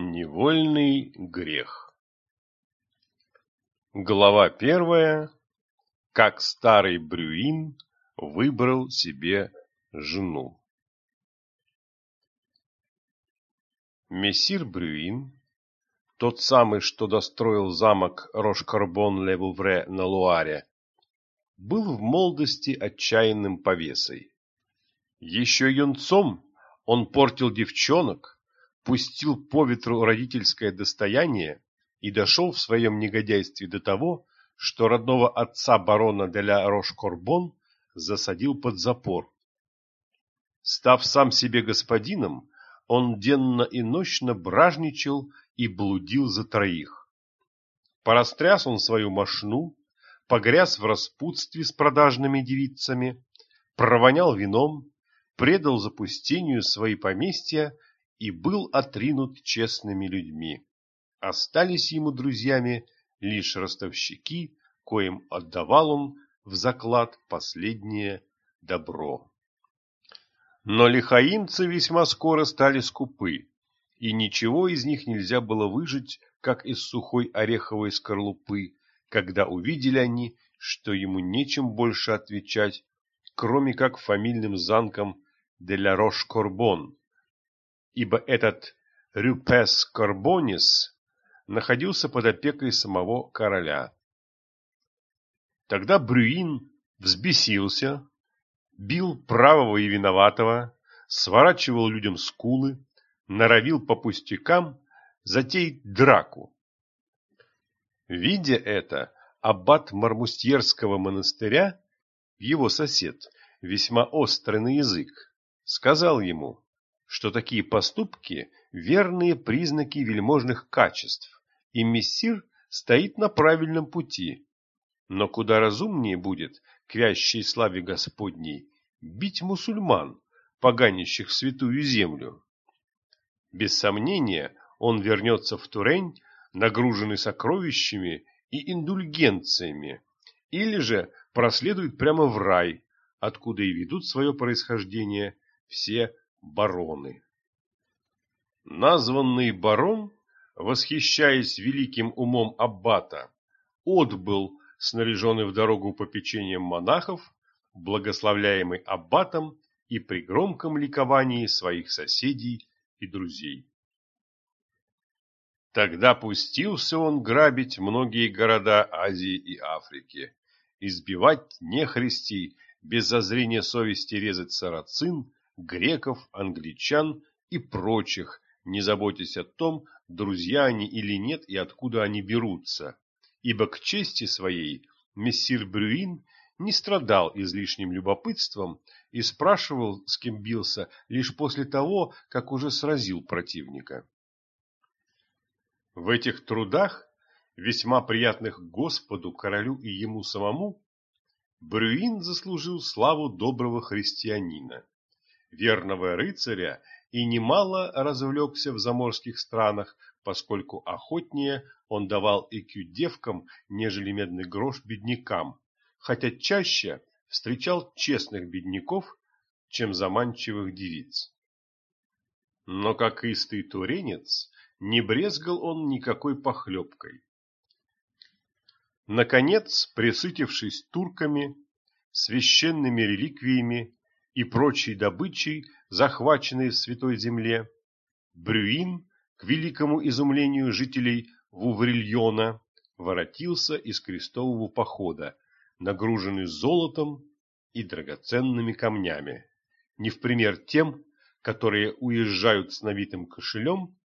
Невольный грех Глава первая. Как старый Брюин выбрал себе жену. Мессир Брюин, тот самый, что достроил замок Рош-Карбон-Ле-Вувре на Луаре, был в молодости отчаянным повесой. Еще юнцом он портил девчонок, пустил по ветру родительское достояние и дошел в своем негодяйстве до того, что родного отца барона де Рош-Корбон засадил под запор. Став сам себе господином, он денно и ночно бражничал и блудил за троих. Порастряс он свою мошну, погряз в распутстве с продажными девицами, провонял вином, предал запустению свои поместья и был отринут честными людьми. Остались ему друзьями лишь ростовщики, коим отдавал он в заклад последнее добро. Но лихаимцы весьма скоро стали скупы, и ничего из них нельзя было выжить, как из сухой ореховой скорлупы, когда увидели они, что ему нечем больше отвечать, кроме как фамильным занкам де ля Рош-Корбон, ибо этот Рюпес Карбонис находился под опекой самого короля. Тогда Брюин взбесился, бил правого и виноватого, сворачивал людям скулы, норовил по пустякам затеять драку. Видя это, аббат Мармустьерского монастыря, его сосед, весьма острый на язык, сказал ему, что такие поступки – верные признаки вельможных качеств, и мессир стоит на правильном пути. Но куда разумнее будет, к вящей славе Господней, бить мусульман, поганящих святую землю. Без сомнения, он вернется в Турень, нагруженный сокровищами и индульгенциями, или же проследует прямо в рай, откуда и ведут свое происхождение все бароны. Названный барон, восхищаясь великим умом аббата, отбыл, снаряженный в дорогу попечением монахов, благословляемый аббатом и при громком ликовании своих соседей и друзей. Тогда пустился он грабить многие города Азии и Африки, избивать нехристей, без зазрения совести резать сарацин, греков, англичан и прочих, не заботясь о том, друзья они или нет и откуда они берутся, ибо к чести своей мессир Брюин не страдал излишним любопытством и спрашивал, с кем бился, лишь после того, как уже сразил противника. В этих трудах, весьма приятных Господу, королю и ему самому, Брюин заслужил славу доброго христианина верного рыцаря и немало развлекся в заморских странах, поскольку охотнее он давал икю девкам, нежели медный грош беднякам, хотя чаще встречал честных бедняков, чем заманчивых девиц. Но как истый туренец, не брезгал он никакой похлебкой. Наконец, присытившись турками, священными реликвиями и прочей добычей, захваченной в Святой Земле, Брюин, к великому изумлению жителей Вуврильона, воротился из крестового похода, нагруженный золотом и драгоценными камнями, не в пример тем, которые уезжают с навитым кошелем,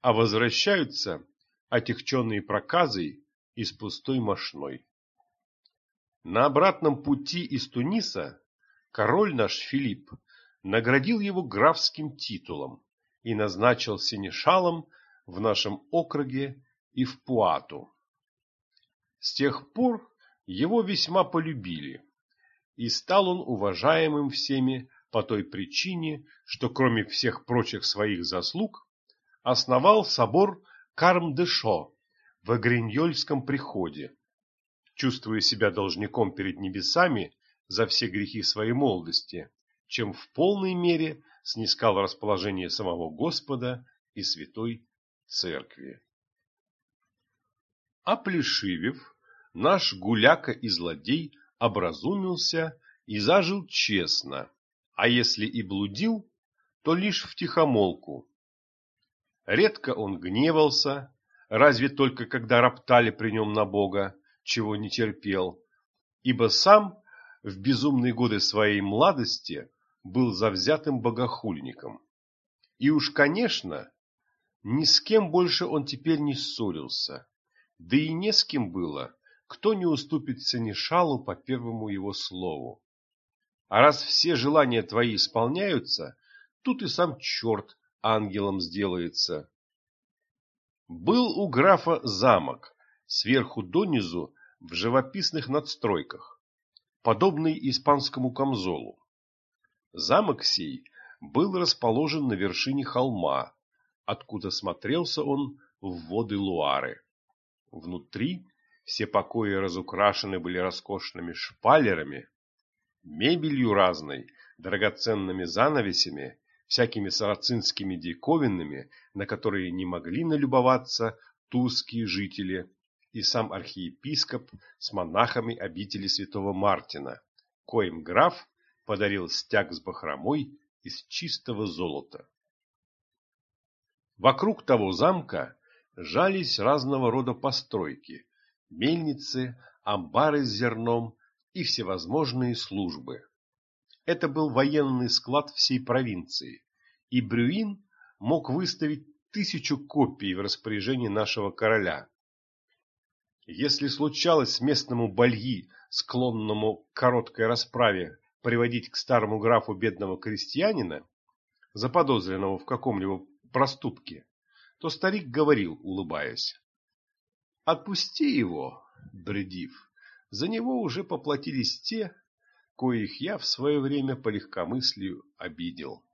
а возвращаются, отягченные проказой и с пустой мошной. На обратном пути из Туниса король наш Филипп наградил его графским титулом и назначил синешалом в нашем округе и в Пуату. С тех пор его весьма полюбили, и стал он уважаемым всеми по той причине, что кроме всех прочих своих заслуг основал собор Карм-де-Шо в Агриньольском приходе, чувствуя себя должником перед небесами за все грехи своей молодости, чем в полной мере снискал расположение самого Господа и святой церкви. А Плешивев, наш гуляка и злодей, образумился и зажил честно, а если и блудил, то лишь втихомолку. Редко он гневался, разве только когда роптали при нем на Бога, чего не терпел, ибо сам в безумные годы своей младости был завзятым богохульником. И уж, конечно, ни с кем больше он теперь не ссорился, да и не с кем было, кто не уступит Сенешалу по первому его слову. А раз все желания твои исполняются, тут и сам черт ангелом сделается. Был у графа замок, сверху донизу в живописных надстройках, подобный испанскому камзолу. Замок сей был расположен на вершине холма, откуда смотрелся он в воды Луары. Внутри все покои разукрашены были роскошными шпалерами, мебелью разной, драгоценными занавесями, всякими сарацинскими диковинными, на которые не могли налюбоваться тузские жители и сам архиепископ с монахами обители святого Мартина, коим граф подарил стяг с бахромой из чистого золота. Вокруг того замка жались разного рода постройки, мельницы, амбары с зерном и всевозможные службы. Это был военный склад всей провинции, и Брюин мог выставить тысячу копий в распоряжении нашего короля. Если случалось местному бальи, склонному к короткой расправе, приводить к старому графу бедного крестьянина, заподозренного в каком-либо проступке, то старик говорил, улыбаясь. «Отпусти его, бредив, за него уже поплатились те, коих я в свое время по легкомыслию обидел».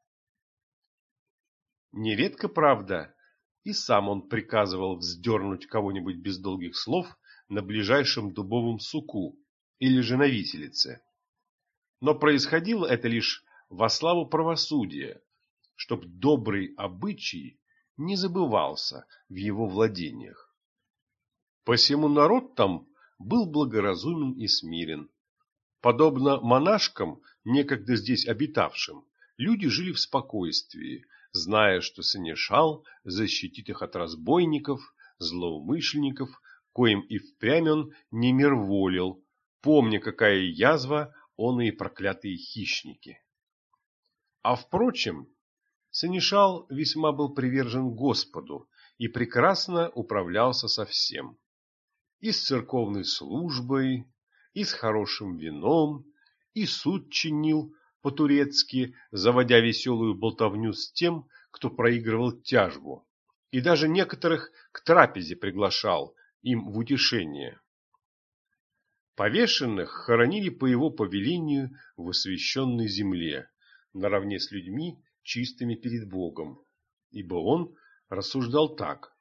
Нередко, правда, и сам он приказывал вздернуть кого-нибудь без долгих слов на ближайшем дубовом суку или же на виселице. Но происходило это лишь во славу правосудия, чтоб добрый обычай не забывался в его владениях. Посему народ там был благоразумен и смирен. Подобно монашкам, некогда здесь обитавшим, люди жили в спокойствии, зная, что Сенешал защитит их от разбойников, злоумышленников, коим и впрямь он не мирволил, помня, какая язва он и проклятые хищники. А впрочем, Сенешал весьма был привержен Господу и прекрасно управлялся со всем. И с церковной службой, и с хорошим вином, и суд чинил по-турецки, заводя веселую болтовню с тем, кто проигрывал тяжбу, и даже некоторых к трапезе приглашал им в утешение. Повешенных хоронили по его повелению в освященной земле, наравне с людьми, чистыми перед Богом, ибо он рассуждал так,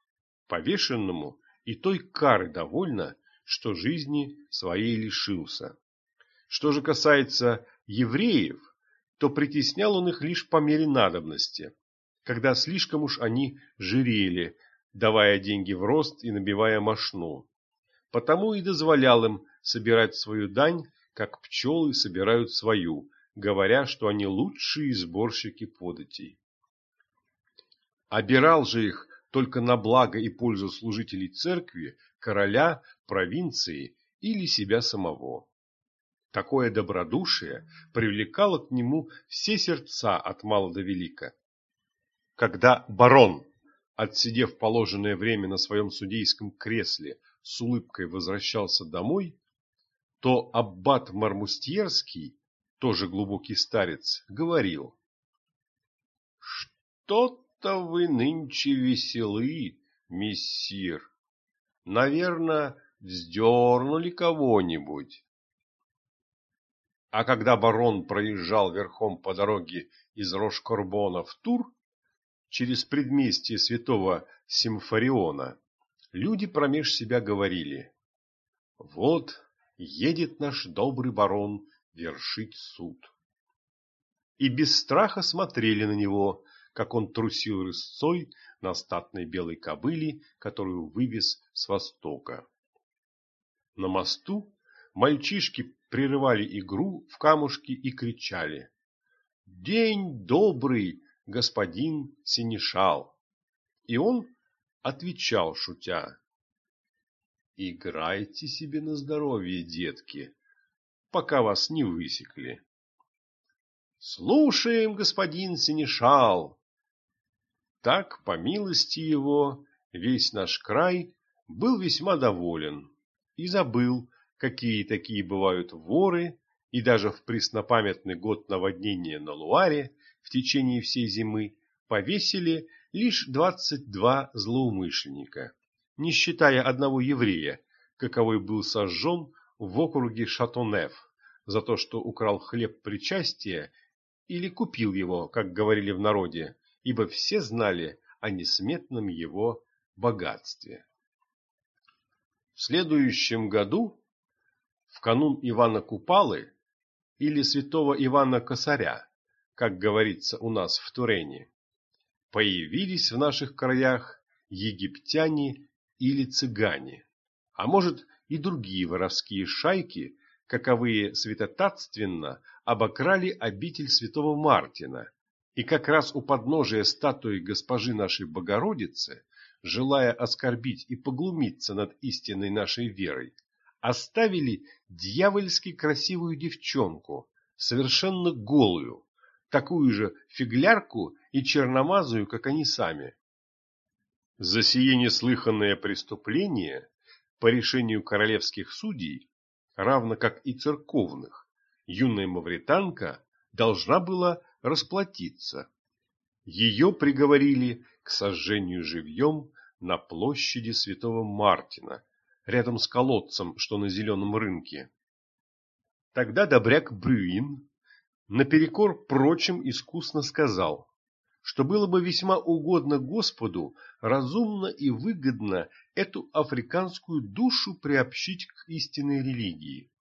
повешенному и той кары довольно, что жизни своей лишился. Что же касается евреев, то притеснял он их лишь по мере надобности, когда слишком уж они жирели, давая деньги в рост и набивая мошну. Потому и дозволял им собирать свою дань, как пчелы собирают свою, говоря, что они лучшие сборщики податей. Обирал же их только на благо и пользу служителей церкви, короля, провинции или себя самого. Такое добродушие привлекало к нему все сердца от мала до велика. Когда барон, отсидев положенное время на своем судейском кресле, с улыбкой возвращался домой, то аббат Мармустьерский, тоже глубокий старец, говорил, «Что-то вы нынче веселы, мессир. Наверное, вздернули кого-нибудь». А когда барон проезжал верхом по дороге из Рошкорбона в Тур, через предместье святого Симфориона, люди промеж себя говорили, «Вот едет наш добрый барон вершить суд». И без страха смотрели на него, как он трусил рысцой на статной белой кобыле, которую вывез с востока. На мосту мальчишки прерывали игру в камушки и кричали «День добрый, господин Синишал!» И он отвечал, шутя «Играйте себе на здоровье, детки, пока вас не высекли». «Слушаем, господин Синишал!» Так, по милости его, весь наш край был весьма доволен и забыл, какие такие бывают воры, и даже в преснопамятный год наводнения на Луаре в течение всей зимы повесили лишь двадцать два злоумышленника, не считая одного еврея, каковой был сожжен в округе Шатонеф за то, что украл хлеб причастия или купил его, как говорили в народе, ибо все знали о несметном его богатстве. В следующем году, в канун Ивана Купалы или святого Ивана Косаря, как говорится у нас в Турене, появились в наших краях египтяне или цыгане, а может и другие воровские шайки, каковые святотатственно обокрали обитель святого Мартина, и как раз у подножия статуи госпожи нашей Богородицы желая оскорбить и поглумиться над истинной нашей верой, оставили дьявольски красивую девчонку, совершенно голую, такую же фиглярку и черномазую, как они сами. За сие неслыханное преступление по решению королевских судей, равно как и церковных, юная мавританка должна была расплатиться. Ее приговорили к сожжению живьем на площади Святого Мартина, рядом с колодцем, что на зеленом рынке. Тогда добряк Брюин наперекор прочим искусно сказал, что было бы весьма угодно Господу разумно и выгодно эту африканскую душу приобщить к истинной религии.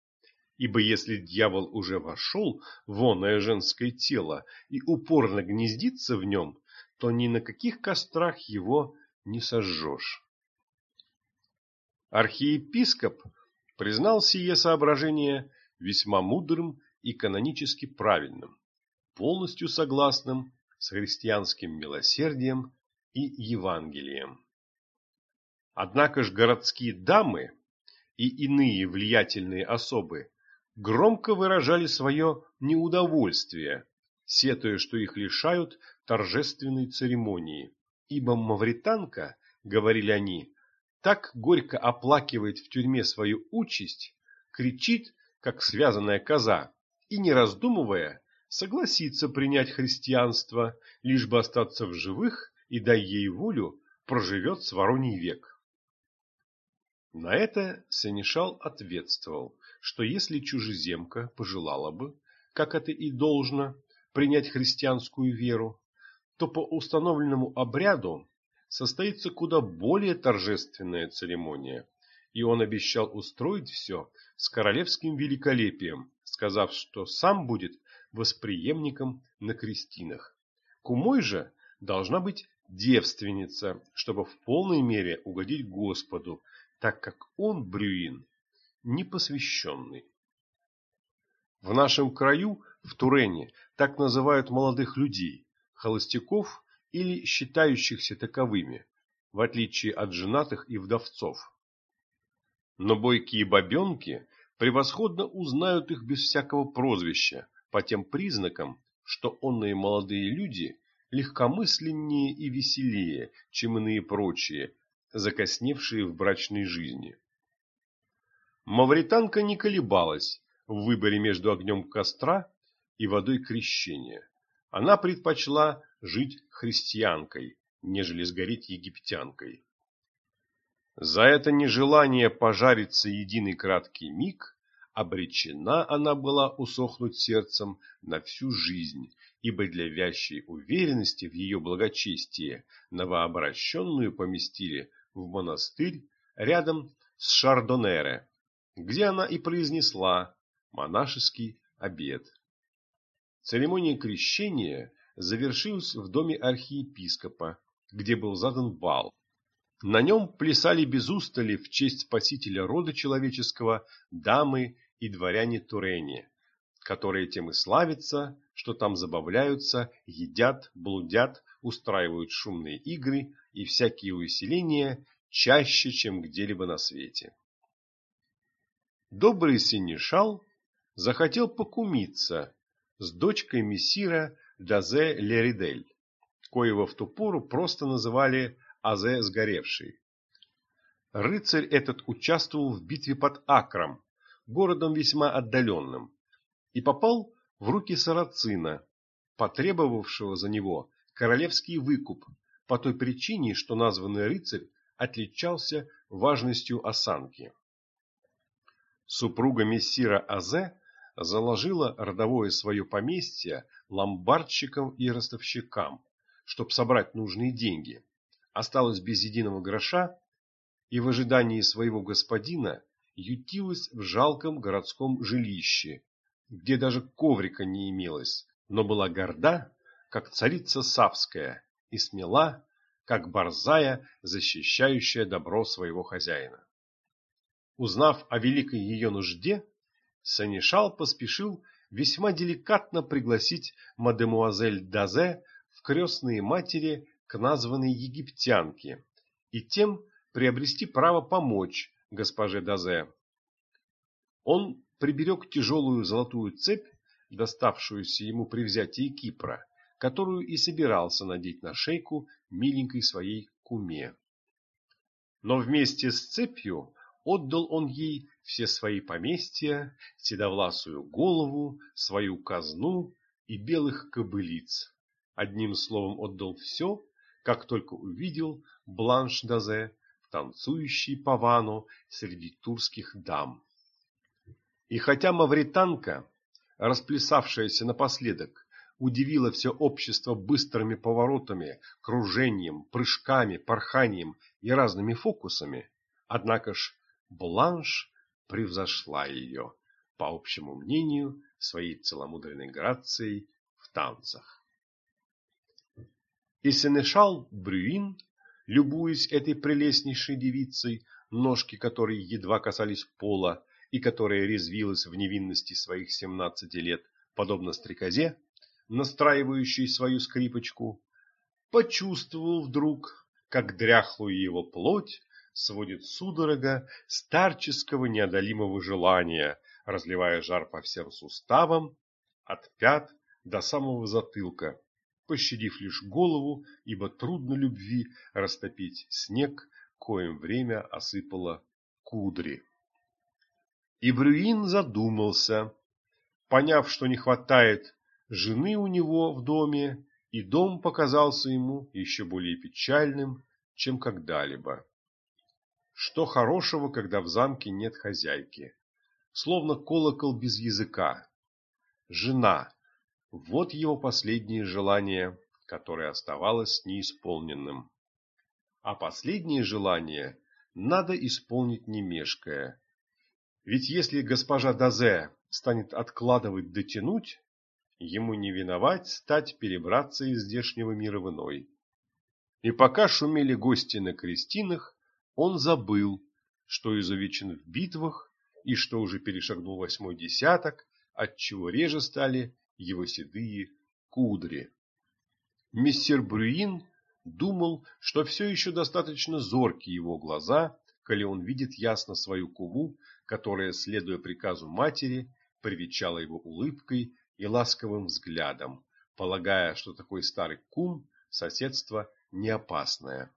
Ибо если дьявол уже вошел в оное женское тело и упорно гнездится в нем, то ни на каких кострах его не сожжешь. Архиепископ признал сие соображение весьма мудрым и канонически правильным, полностью согласным с христианским милосердием и Евангелием. Однако ж городские дамы и иные влиятельные особы громко выражали свое неудовольствие, сетуя, что их лишают торжественной церемонии, ибо мавританка, говорили они, так горько оплакивает в тюрьме свою участь, кричит, как связанная коза, и, не раздумывая, согласится принять христианство, лишь бы остаться в живых и, дай ей волю, проживет с вороний век. На это Сенешал ответствовал, что если чужеземка пожелала бы, как это и должно, принять христианскую веру, то по установленному обряду состоится куда более торжественная церемония, и он обещал устроить все с королевским великолепием, сказав, что сам будет восприемником на крестинах. Кумой же должна быть девственница, чтобы в полной мере угодить Господу, так как он, Брюин, непосвященный. В нашем краю, в Турене, так называют молодых людей, холостяков или считающихся таковыми, в отличие от женатых и вдовцов. Но бойкие бабенки превосходно узнают их без всякого прозвища, по тем признакам, что онные молодые люди легкомысленнее и веселее, чем иные прочие, закосневшие в брачной жизни. Мавританка не колебалась в выборе между огнем костра и водой крещения. Она предпочла жить христианкой, нежели сгореть египтянкой. За это нежелание пожариться единый краткий миг обречена она была усохнуть сердцем на всю жизнь, ибо для вящей уверенности в ее благочестии новообращенную поместили в монастырь рядом с Шардонере, где она и произнесла монашеский обет. Церемония крещения завершилась в доме архиепископа, где был задан бал. На нем плясали без устали в честь спасителя рода человеческого дамы и дворяне Турени, которые тем и славятся, что там забавляются, едят, блудят, устраивают шумные игры и всякие увеселения чаще, чем где-либо на свете. Добрый синешал захотел покумиться с дочкой мессира Дазе Леридель, коего в ту пору просто называли Азе Сгоревший. Рыцарь этот участвовал в битве под Акром, городом весьма отдаленным, и попал в руки сарацина, потребовавшего за него королевский выкуп по той причине, что названный рыцарь отличался важностью осанки. Супруга мессира Азе заложила родовое свое поместье ломбардщикам и ростовщикам, чтобы собрать нужные деньги, осталась без единого гроша и в ожидании своего господина ютилась в жалком городском жилище, где даже коврика не имелось, но была горда, как царица Савская, и смела, как борзая, защищающая добро своего хозяина. Узнав о великой ее нужде, Санишал поспешил весьма деликатно пригласить мадемуазель Дазе в крестные матери к названной египтянке и тем приобрести право помочь госпоже Дазе. Он приберег тяжелую золотую цепь, доставшуюся ему при взятии Кипра, которую и собирался надеть на шейку миленькой своей куме. Но вместе с цепью отдал он ей все свои поместья, седовласую голову, свою казну и белых кобылиц. Одним словом отдал все, как только увидел Бланш Дазе, танцующий по вану среди турских дам. И хотя мавританка, расплясавшаяся напоследок, удивила все общество быстрыми поворотами, кружением, прыжками, порханием и разными фокусами, однако ж Бланш превзошла ее, по общему мнению, своей целомудренной грацией в танцах. И сенешал Брюин, любуясь этой прелестнейшей девицей, ножки которой едва касались пола и которая резвилась в невинности своих семнадцати лет, подобно стрекозе, настраивающей свою скрипочку, почувствовал вдруг, как дряхлую его плоть сводит судорога старческого неодолимого желания, разливая жар по всем суставам, от пят до самого затылка, пощадив лишь голову, ибо трудно любви растопить снег, коим время осыпало кудри. И Брюин задумался, поняв, что не хватает жены у него в доме, и дом показался ему еще более печальным, чем когда-либо. Что хорошего, когда в замке нет хозяйки? Словно колокол без языка. Жена. Вот его последнее желание, которое оставалось неисполненным. А последнее желание надо исполнить не мешкая. Ведь если госпожа Дазе станет откладывать дотянуть, ему не виновать стать перебраться из здешнего мира в иной. И пока шумели гости на крестинах, он забыл, что изувечен в битвах и что уже перешагнул восьмой десяток, отчего реже стали его седые кудри. Мистер Брюин думал, что все еще достаточно зоркие его глаза, коли он видит ясно свою куму, которая, следуя приказу матери, привечала его улыбкой и ласковым взглядом, полагая, что такой старый кум соседство не опасное.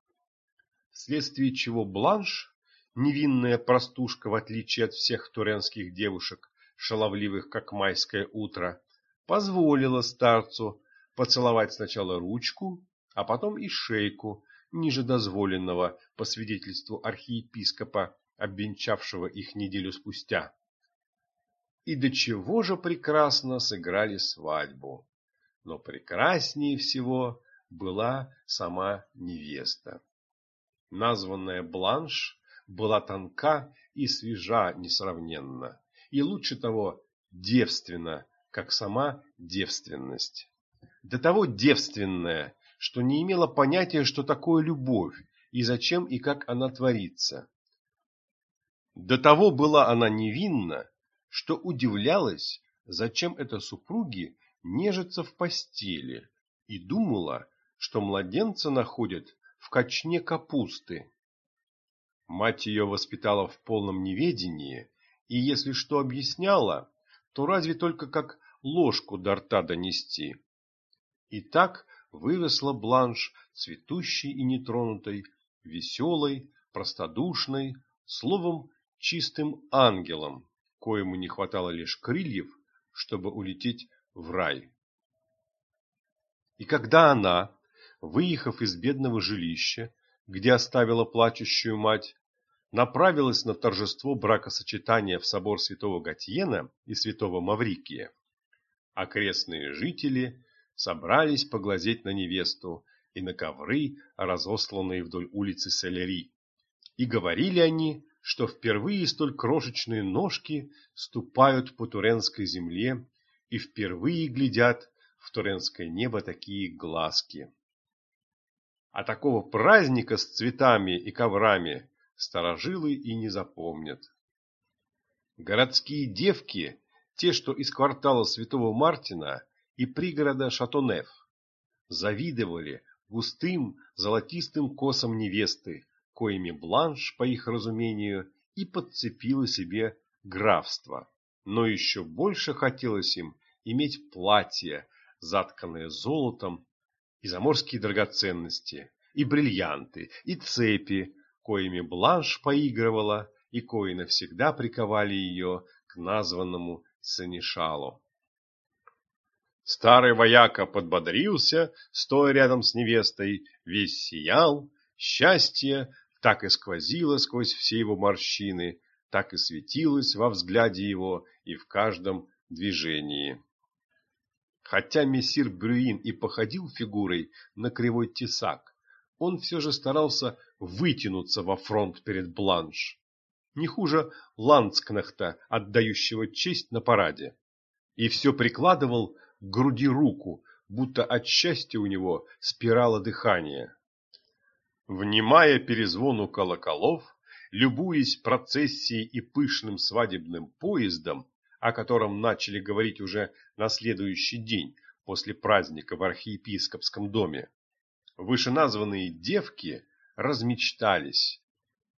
Вследствие чего Бланш, невинная простушка в отличие от всех туренских девушек, шаловливых как майское утро, позволила старцу поцеловать сначала ручку, а потом и шейку, ниже дозволенного по свидетельству архиепископа, обвенчавшего их неделю спустя. И до чего же прекрасно сыграли свадьбу. Но прекраснее всего была сама невеста. Названная Бланш была тонка и свежа несравненно, и лучше того, девственна, как сама девственность. до того девственная, что не имела понятия, что такое любовь, и зачем и как она творится. До того была она невинна, что удивлялась, зачем это супруги нежатся в постели, и думала, что младенца находят в кочне капусты. Мать ее воспитала в полном неведении, и если что объясняла, то разве только как ложку до рта донести. И так выросла Бланш цветущей и нетронутой, веселой, простодушной, словом, чистым ангелом, коему не хватало лишь крыльев, чтобы улететь в рай. И когда она, выехав из бедного жилища, где оставила плачущую мать, направилась на торжество бракосочетания в собор святого Гатьена и святого Маврикия, окрестные жители собрались поглазеть на невесту и на ковры, разосланные вдоль улицы Селери. И говорили они, что впервые столь крошечные ножки ступают по туренской земле и впервые глядят в туренское небо такие глазки. А такого праздника с цветами и коврами старожилы и не запомнят. Городские девки, те, что из квартала Святого Мартина и пригорода Шатонеф, завидовали густым золотистым косам невесты, коими Бланш, по их разумению, и подцепила себе графство. Но еще больше хотелось им иметь платье, затканное золотом, и заморские драгоценности, и бриллианты, и цепи, коими Бланш поигрывала и кои навсегда приковали ее к названному Санишалу. Старый вояка подбодрился, стоя рядом с невестой, весь сиял, счастье так и сквозило сквозь все его морщины, так и светилось во взгляде его и в каждом движении. Хотя мессир Брюин и походил фигурой на кривой тесак, он все же старался вытянуться во фронт перед Бланш. Не хуже ландскнехта, отдающего честь на параде. И все прикладывал к груди руку, будто от счастья у него спирала дыхания. Внимая перезвону колоколов, любуясь процессией и пышным свадебным поездом, о котором начали говорить уже на следующий день после праздника в архиепископском доме, вышеназванные девки размечтались,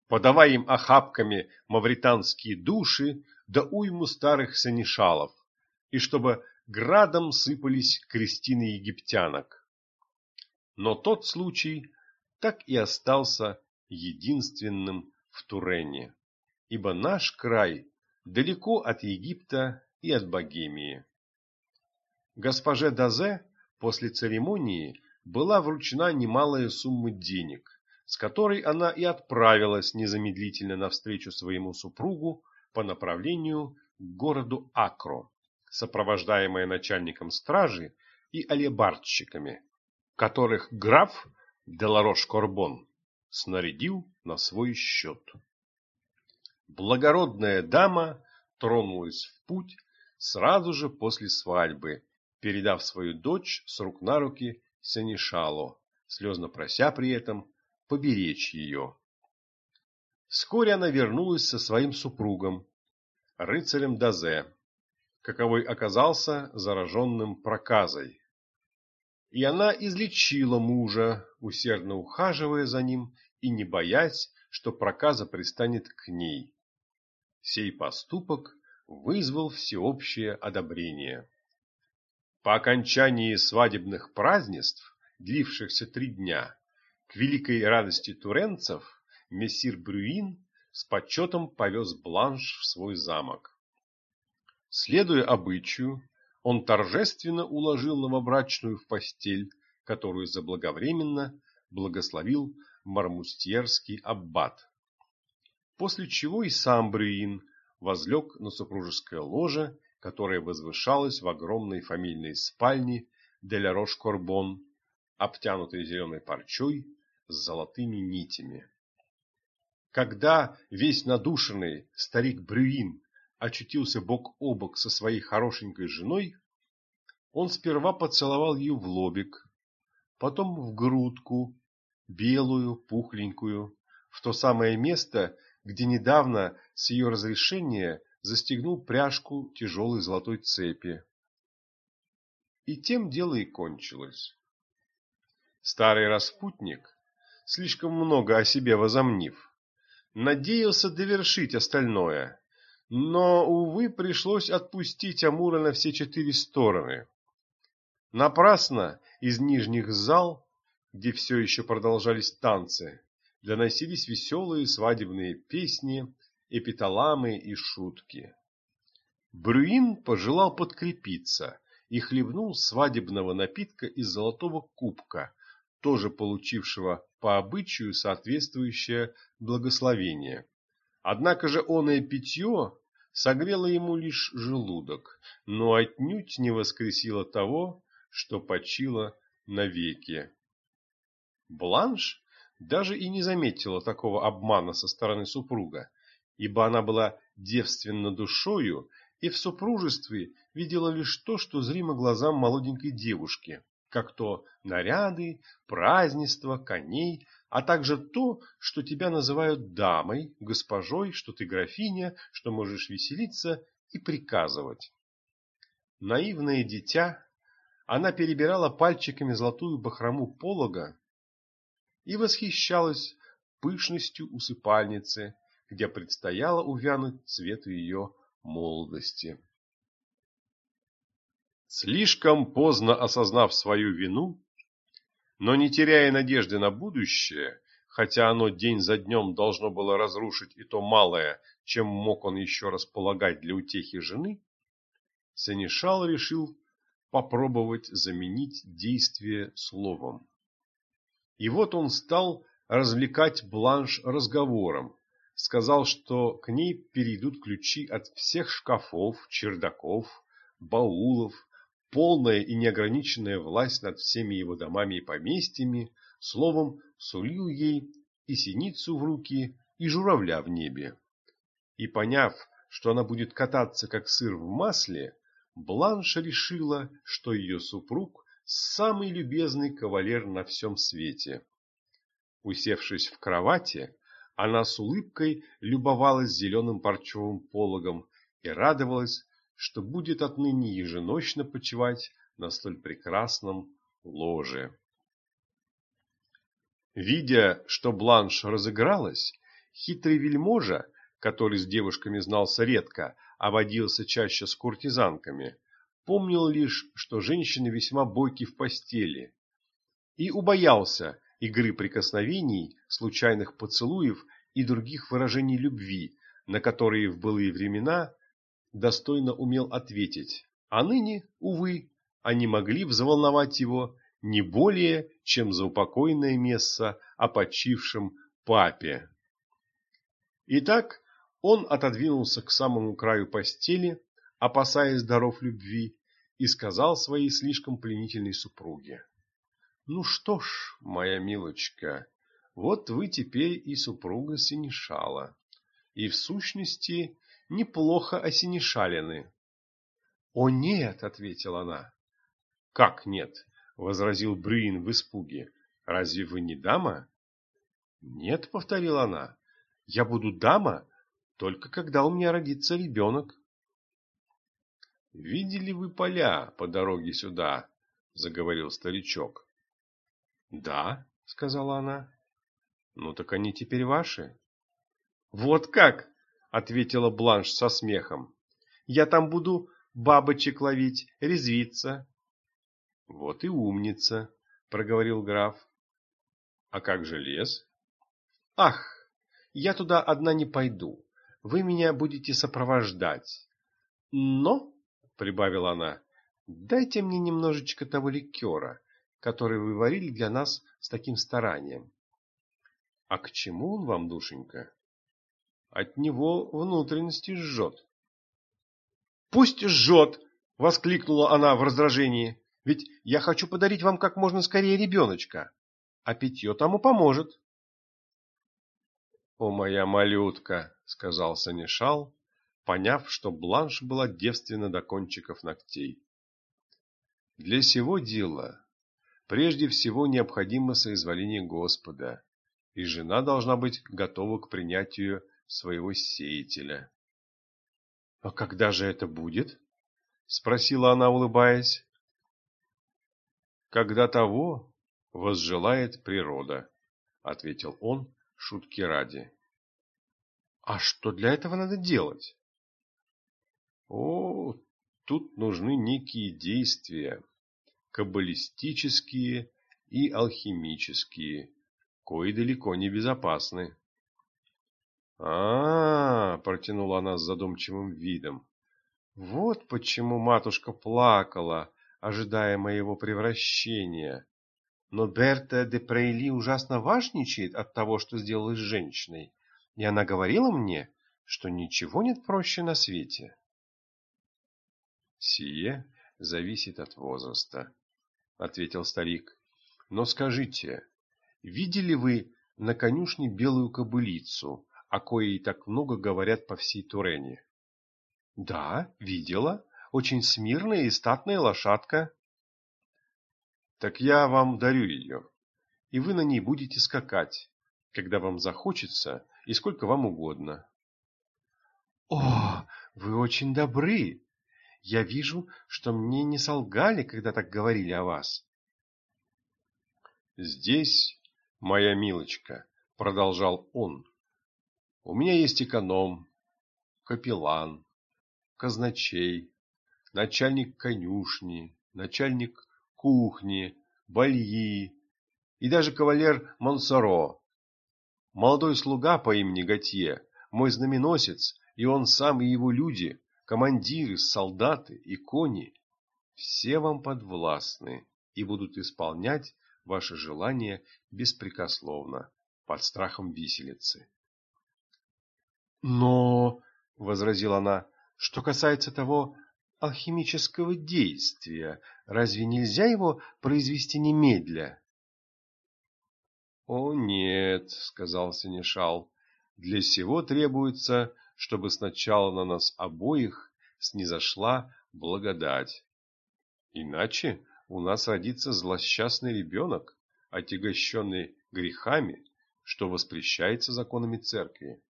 подавая им охапками мавританские души да уйму старых санишалов, и чтобы градом сыпались крестины египтянок. Но тот случай так и остался единственным в Турене, ибо наш край далеко от Египта и от Богемии. Госпоже Дазе после церемонии была вручена немалая сумма денег, с которой она и отправилась незамедлительно навстречу своему супругу по направлению к городу Акро сопровождаемая начальником стражи и алебардщиками, которых граф Деларош-Корбон снарядил на свой счет. Благородная дама тронулась в путь сразу же после свадьбы, передав свою дочь с рук на руки Сенешалу, слезно прося при этом поберечь ее. Вскоре она вернулась со своим супругом, рыцарем Дазе, каковой оказался зараженным проказой. И она излечила мужа, усердно ухаживая за ним и не боясь, что проказа пристанет к ней. Сей поступок вызвал всеобщее одобрение. По окончании свадебных празднеств, длившихся три дня, к великой радости туренцев, мессир Брюин с почетом повез Бланш в свой замок. Следуя обычаю, он торжественно уложил новобрачную в постель, которую заблаговременно благословил мармустьерский аббат. После чего и сам Брюин возлег на супружеское ложе, которое возвышалось в огромной фамильной спальне Деля Рош-Корбон, обтянутой зеленой парчой с золотыми нитями. Когда весь надушенный старик Брюин очутился бок о бок со своей хорошенькой женой, Он сперва поцеловал ее в лобик, потом в грудку, белую, пухленькую, в то самое место, где недавно с ее разрешения застегнул пряжку тяжелой золотой цепи. И тем дело и кончилось. Старый распутник, слишком много о себе возомнив, надеялся довершить остальное, но, увы, пришлось отпустить Амура на все четыре стороны. Напрасно из нижних зал, где все еще продолжались танцы, доносились веселые свадебные песни, эпиталамы и шутки. Брюин пожелал подкрепиться и хлебнул свадебного напитка из золотого кубка, тоже получившего по обычаю соответствующее благословение. Однако же оное питье согрело ему лишь желудок, но отнюдь не воскресило того, что почило навеки. Бланш даже и не заметила такого обмана со стороны супруга, ибо она была девственна душою и в супружестве видела лишь то, что зримо глазам молоденькой девушки, как то наряды, празднества, коней, а также то, что тебя называют дамой, госпожой, что ты графиня, что можешь веселиться и приказывать. Наивное дитя, она перебирала пальчиками золотую бахрому полога и восхищалась пышностью усыпальницы, где предстояло увянуть цвету ее молодости. Слишком поздно осознав свою вину, но не теряя надежды на будущее, хотя оно день за днем должно было разрушить и то малое, чем мог он еще располагать для утехи жены, Сенешал решил попробовать заменить действие словом. И вот он стал развлекать Бланш разговором, сказал, что к ней перейдут ключи от всех шкафов, чердаков, баулов, полная и неограниченная власть над всеми его домами и поместьями, словом, сулил ей и синицу в руки, и журавля в небе. И поняв, что она будет кататься, как сыр в масле, Бланш решила, что ее супруг – самый любезный кавалер на всем свете. Усевшись в кровати, она с улыбкой любовалась зеленым парчевым пологом и радовалась, что будет отныне еженочно почивать на столь прекрасном ложе. Видя, что Бланш разыгралась, хитрый вельможа, который с девушками знался редко, а водился чаще с куртизанками, помнил лишь, что женщины весьма бойки в постели, и убоялся игры прикосновений, случайных поцелуев и других выражений любви, на которые в былые времена достойно умел ответить, а ныне, увы, они могли взволновать его не более, чем за упокойное место о почившем папе. Итак, он отодвинулся к самому краю постели, опасаясь даров любви, и сказал своей слишком пленительной супруге. «Ну что ж, моя милочка, вот вы теперь и супруга Синишала, и в сущности неплохо осинишалены». «О нет!» — ответила она. «Как нет?» — возразил Брюин в испуге. «Разве вы не дама?» «Нет», — повторила она, — «я буду дама, только когда у меня родится ребенок. — Видели вы поля по дороге сюда? — заговорил старичок. — Да, — сказала она. — Ну так они теперь ваши. — Вот как! — ответила Бланш со смехом. — Я там буду бабочек ловить, резвиться. — Вот и умница, — проговорил граф. — А как же лес? — Ах, я туда одна не пойду вы меня будете сопровождать. Но, — прибавила она, — дайте мне немножечко того ликера, который вы варили для нас с таким старанием. — А к чему он вам, душенька? — От него внутренности жжет. — Пусть жжет! — воскликнула она в раздражении. — Ведь я хочу подарить вам как можно скорее ребеночка, а питье тому поможет. — О, моя малютка! — сказал Санишал, поняв, что Бланш была девственна до кончиков ногтей. Для сего дела прежде всего необходимо соизволение Господа, и жена должна быть готова к принятию своего сеятеля. — А когда же это будет? — спросила она, улыбаясь. — Когда того возжелает природа, — ответил он шутки ради. — А что для этого надо делать? — О, тут нужны некие действия, каббалистические и алхимические, кои далеко не безопасны. А, -а, -а протянула она с задумчивым видом. Вот почему матушка плакала, ожидая моего превращения. Но Берта де Прейли ужасно важничает от того, что сделалась женщиной, и она говорила мне, что ничего нет проще на свете. Сие зависит от возраста, ответил старик. Но скажите, видели вы на конюшне белую кобылицу, о коей так много говорят по всей Турене? Да, видела. Очень смирная и статная лошадка. Так я вам дарю ее, и вы на ней будете скакать, когда вам захочется и сколько вам угодно. О, вы очень добры! Я вижу, что мне не солгали, когда так говорили о вас. Здесь, моя милочка, продолжал он, у меня есть эконом, капеллан, казначей, начальник конюшни, начальник кухни, бальи и даже кавалер Монсоро. Молодой слуга по имени Готье, мой знаменосец, и он сам и его люди командиры, солдаты и кони, все вам подвластны и будут исполнять ваши желания беспрекословно, под страхом виселицы. Но, — возразила она, — что касается того алхимического действия, разве нельзя его произвести немедля? — О, нет, — сказал Сенешал, — для сего требуется чтобы сначала на нас обоих снизошла благодать. Иначе у нас родится злосчастный ребенок, отягощенный грехами, что воспрещается законами церкви.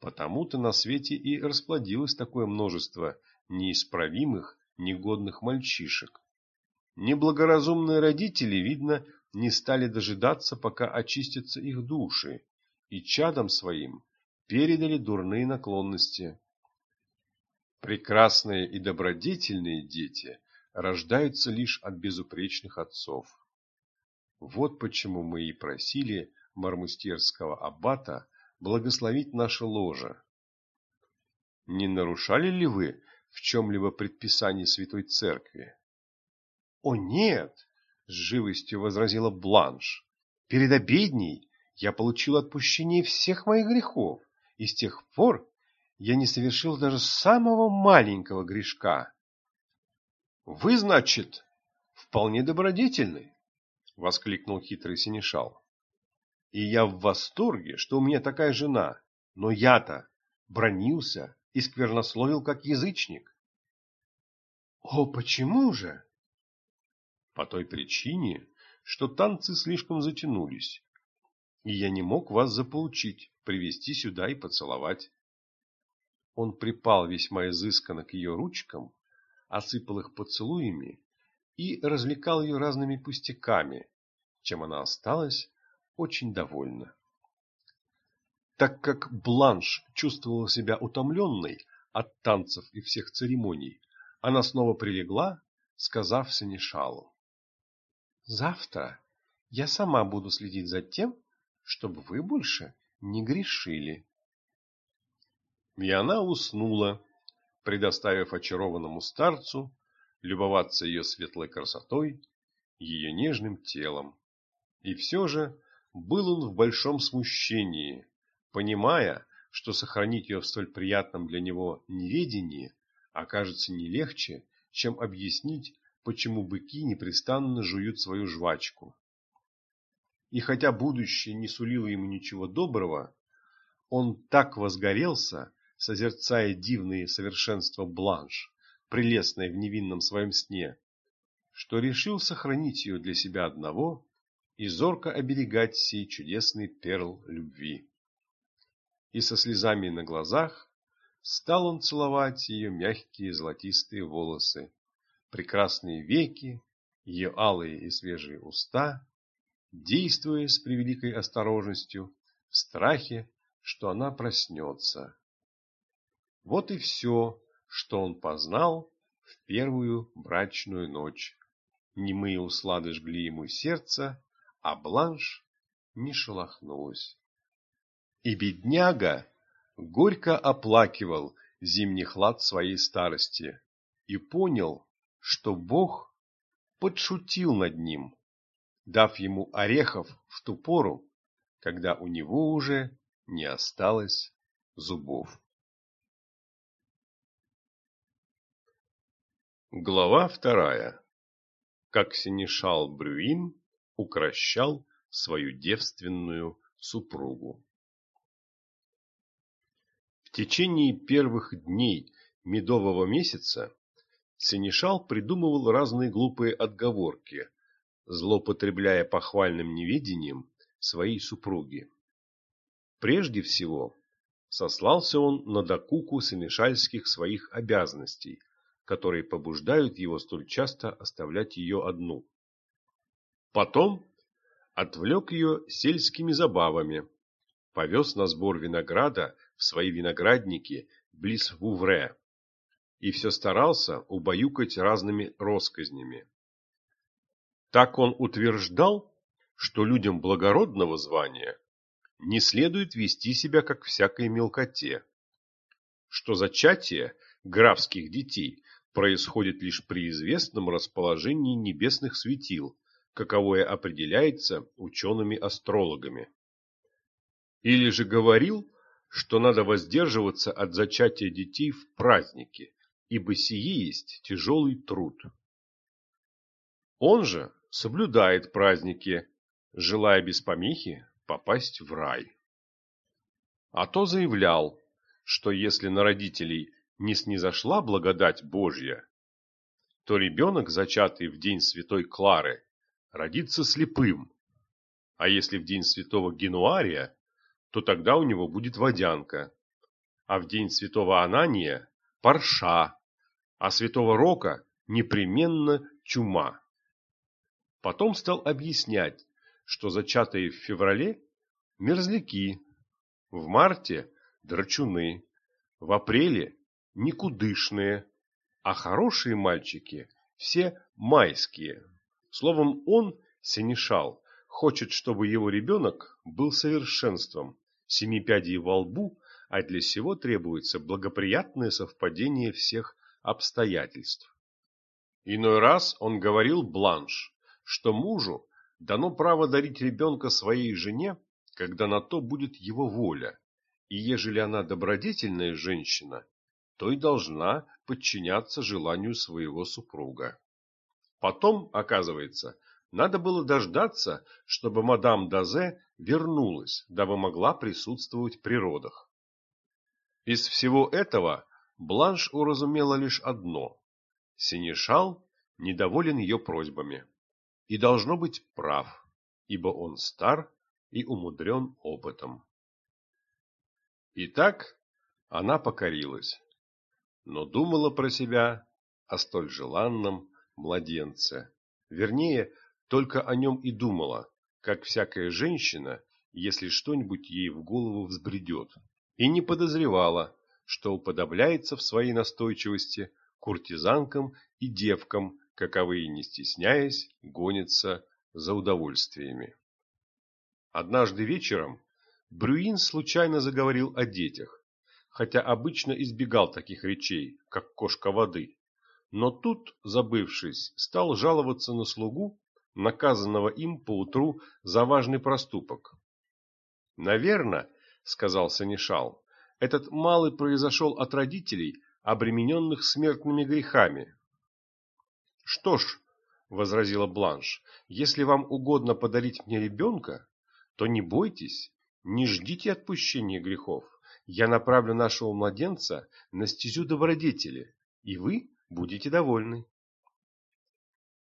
Потому-то на свете и расплодилось такое множество неисправимых, негодных мальчишек. Неблагоразумные родители, видно, не стали дожидаться, пока очистятся их души, и чадом своим передали дурные наклонности. Прекрасные и добродетельные дети рождаются лишь от безупречных отцов. Вот почему мы и просили мармустерского аббата благословить наше ложе. Не нарушали ли вы в чем-либо предписание Святой Церкви? — О, нет! — с живостью возразила Бланш. — Перед обедней я получил отпущение всех моих грехов и с тех пор я не совершил даже самого маленького грешка. — Вы, значит, вполне добродетельны, — воскликнул хитрый синешал. — И я в восторге, что у меня такая жена, но я-то бронился и сквернословил, как язычник. — О, почему же? — По той причине, что танцы слишком затянулись, и я не мог вас заполучить, привести сюда и поцеловать. Он припал весьма изысканно к ее ручкам, осыпал их поцелуями и развлекал ее разными пустяками, чем она осталась очень довольна. Так как Бланш чувствовала себя утомленной от танцев и всех церемоний, она снова прилегла, сказав Сенешалу. — Завтра я сама буду следить за тем, чтобы вы больше не грешили. И она уснула, предоставив очарованному старцу любоваться ее светлой красотой, ее нежным телом. И все же был он в большом смущении, понимая, что сохранить ее в столь приятном для него неведении окажется не легче, чем объяснить, почему быки непрестанно жуют свою жвачку. И хотя будущее не сулило ему ничего доброго, он так возгорелся, созерцая дивные совершенства Бланш, прелестной в невинном своем сне, что решил сохранить ее для себя одного и зорко оберегать сей чудесный перл любви. И со слезами на глазах стал он целовать ее мягкие золотистые волосы, прекрасные веки, ее алые и свежие уста, действуя с превеликой осторожностью, в страхе, что она проснется. Вот и все, что он познал в первую брачную ночь. Немые услады жгли ему сердце, а бланш не шелохнулась. И бедняга горько оплакивал зимний хлад своей старости и понял, что Бог подшутил над ним, дав ему орехов в ту пору, когда у него уже не осталось зубов. Глава вторая. Как Синишал Брюин укращал свою девственную супругу. В течение первых дней медового месяца Синишал придумывал разные глупые отговорки, злоупотребляя похвальным неведением своей супруги. Прежде всего, сослался он на докуку синишальских своих обязанностей – которые побуждают его столь часто оставлять ее одну. Потом отвлек ее сельскими забавами, повез на сбор винограда в свои виноградники близ Вувре и все старался убаюкать разными росказнями. Так он утверждал, что людям благородного звания не следует вести себя как всякой мелкоте, что зачатие графских детей происходит лишь при известном расположении небесных светил, каковое определяется учеными-астрологами. Или же говорил, что надо воздерживаться от зачатия детей в праздники, ибо сие есть тяжелый труд. Он же соблюдает праздники, желая без помехи попасть в рай. А то заявлял, что если на родителей не снизошла благодать Божья, то ребенок, зачатый в день святой Клары, родится слепым, а если в день святого Генуария, то тогда у него будет водянка, а в день святого Анания – парша, а святого Рока – непременно чума. Потом стал объяснять, что зачатые в феврале – мерзляки, в марте – драчуны, в апреле никудышные, а хорошие мальчики все майские. Словом, он, Сенешал, хочет, чтобы его ребенок был совершенством, семи пядей во лбу, а для сего требуется благоприятное совпадение всех обстоятельств. Иной раз он говорил Бланш, что мужу дано право дарить ребенка своей жене, когда на то будет его воля, и ежели она добродетельная женщина, то и должна подчиняться желанию своего супруга. Потом, оказывается, надо было дождаться, чтобы мадам Дазе вернулась, дабы могла присутствовать при родах. Из всего этого Бланш уразумела лишь одно – Синешал недоволен ее просьбами и должно быть прав, ибо он стар и умудрен опытом. Итак, она покорилась но думала про себя о столь желанном младенце. Вернее, только о нем и думала, как всякая женщина, если что-нибудь ей в голову взбредет, и не подозревала, что уподобляется в своей настойчивости куртизанкам и девкам, каковые, не стесняясь, гонятся за удовольствиями. Однажды вечером Брюин случайно заговорил о детях, хотя обычно избегал таких речей, как кошка воды. Но тут, забывшись, стал жаловаться на слугу, наказанного им поутру за важный проступок. «Наверно, — сказал Санишал, — этот малый произошел от родителей, обремененных смертными грехами». «Что ж, — возразила Бланш, — если вам угодно подарить мне ребенка, то не бойтесь, не ждите отпущения грехов я направлю нашего младенца на стезю добродетели, и вы будете довольны.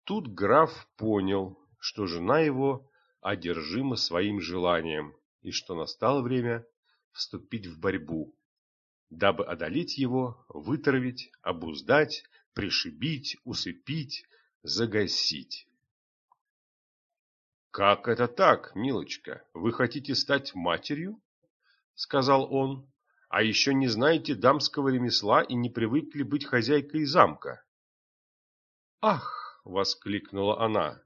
Тут граф понял, что жена его одержима своим желанием и что настало время вступить в борьбу, дабы одолеть его, вытравить, обуздать, пришибить, усыпить, загасить. «Как это так, милочка? Вы хотите стать матерью?» — сказал он. «А еще не знаете дамского ремесла и не привыкли быть хозяйкой замка». «Ах!» — воскликнула она.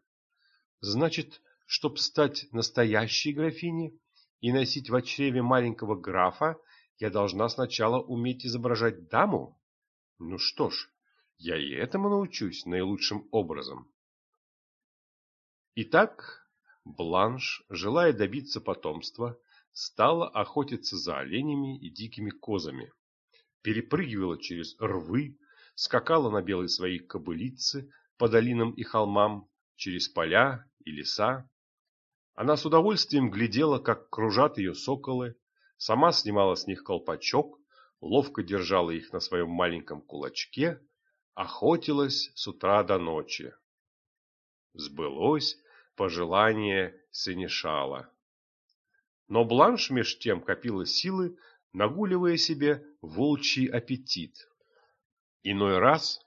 «Значит, чтоб стать настоящей графиней и носить в чреве маленького графа, я должна сначала уметь изображать даму? Ну что ж, я и этому научусь наилучшим образом». Итак, Бланш, желая добиться потомства, стала охотиться за оленями и дикими козами, перепрыгивала через рвы, скакала на белой своей кобылице по долинам и холмам, через поля и леса. Она с удовольствием глядела, как кружат ее соколы, сама снимала с них колпачок, ловко держала их на своем маленьком кулачке, охотилась с утра до ночи. Сбылось пожелание сенешала. Но Бланш меж тем копила силы, нагуливая себе волчий аппетит. Иной раз,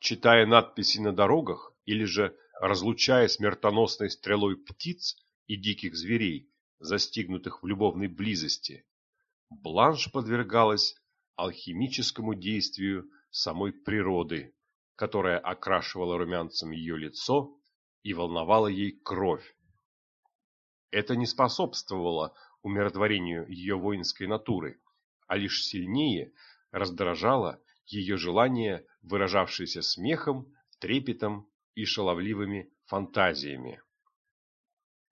читая надписи на дорогах или же разлучая смертоносной стрелой птиц и диких зверей, застигнутых в любовной близости, Бланш подвергалась алхимическому действию самой природы, которая окрашивала румянцем ее лицо и волновала ей кровь. Это не способствовало умиротворению ее воинской натуры, а лишь сильнее раздражало ее желание, выражавшееся смехом, трепетом и шаловливыми фантазиями.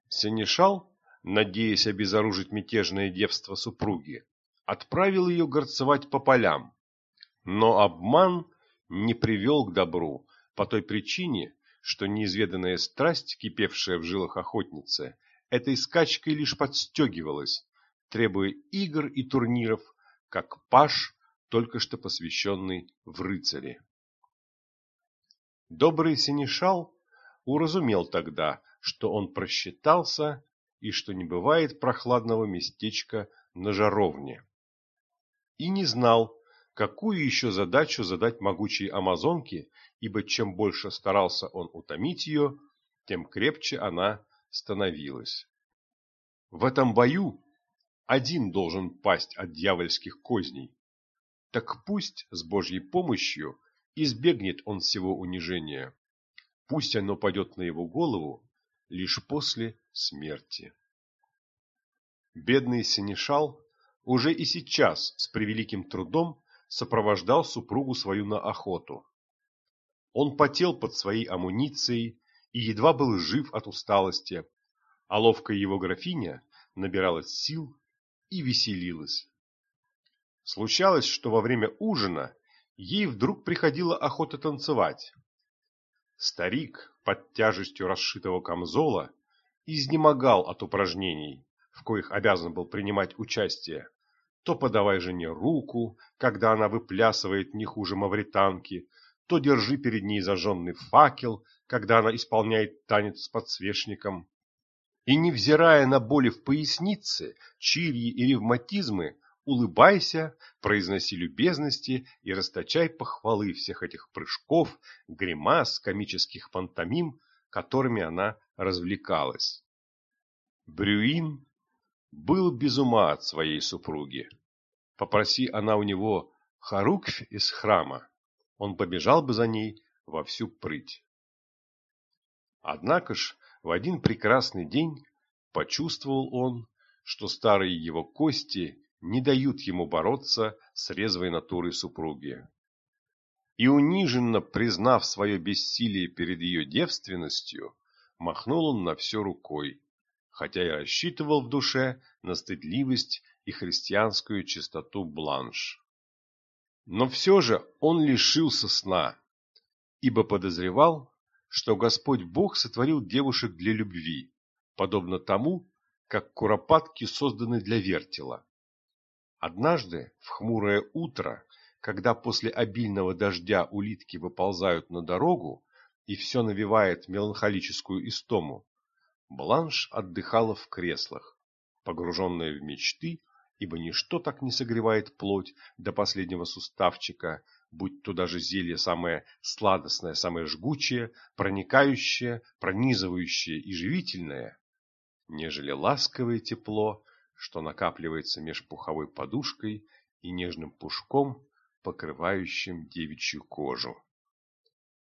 Сенешал, надеясь обезоружить мятежное девство супруги, отправил ее горцевать по полям. Но обман не привел к добру по той причине, что неизведанная страсть, кипевшая в жилах охотницы, этой скачкой лишь подстегивалась, требуя игр и турниров, как паш, только что посвященный в рыцари. Добрый синешал уразумел тогда, что он просчитался и что не бывает прохладного местечка на жаровне. И не знал, какую еще задачу задать могучей амазонке, ибо чем больше старался он утомить ее, тем крепче она становилась. В этом бою один должен пасть от дьявольских козней. Так пусть с Божьей помощью избегнет он всего унижения. Пусть оно падет на его голову лишь после смерти. Бедный Сенешал уже и сейчас с превеликим трудом сопровождал супругу свою на охоту. Он потел под своей амуницией и едва был жив от усталости, а ловкая его графиня набиралась сил и веселилась. Случалось, что во время ужина ей вдруг приходила охота танцевать. Старик под тяжестью расшитого камзола изнемогал от упражнений, в коих обязан был принимать участие, то подавай жене руку, когда она выплясывает не хуже мавританки, то держи перед ней зажженный факел, когда она исполняет танец с подсвечником. И невзирая на боли в пояснице, чирьи и ревматизмы, улыбайся, произноси любезности и расточай похвалы всех этих прыжков, гримас, комических пантомим, которыми она развлекалась. Брюин был без ума от своей супруги. Попроси она у него харуквь из храма, он побежал бы за ней во всю прыть. Однако ж в один прекрасный день почувствовал он, что старые его кости не дают ему бороться с резвой натурой супруги. И униженно признав свое бессилие перед ее девственностью, махнул он на все рукой, хотя и рассчитывал в душе на стыдливость и христианскую чистоту бланш. Но все же он лишился сна, ибо подозревал, что Господь Бог сотворил девушек для любви, подобно тому, как куропатки созданы для вертела. Однажды, в хмурое утро, когда после обильного дождя улитки выползают на дорогу, и все навевает меланхолическую истому, Бланш отдыхала в креслах, погруженная в мечты, ибо ничто так не согревает плоть до последнего суставчика, будь то даже зелье самое сладостное, самое жгучее, проникающее, пронизывающее и живительное, нежели ласковое тепло, что накапливается меж пуховой подушкой и нежным пушком, покрывающим девичью кожу.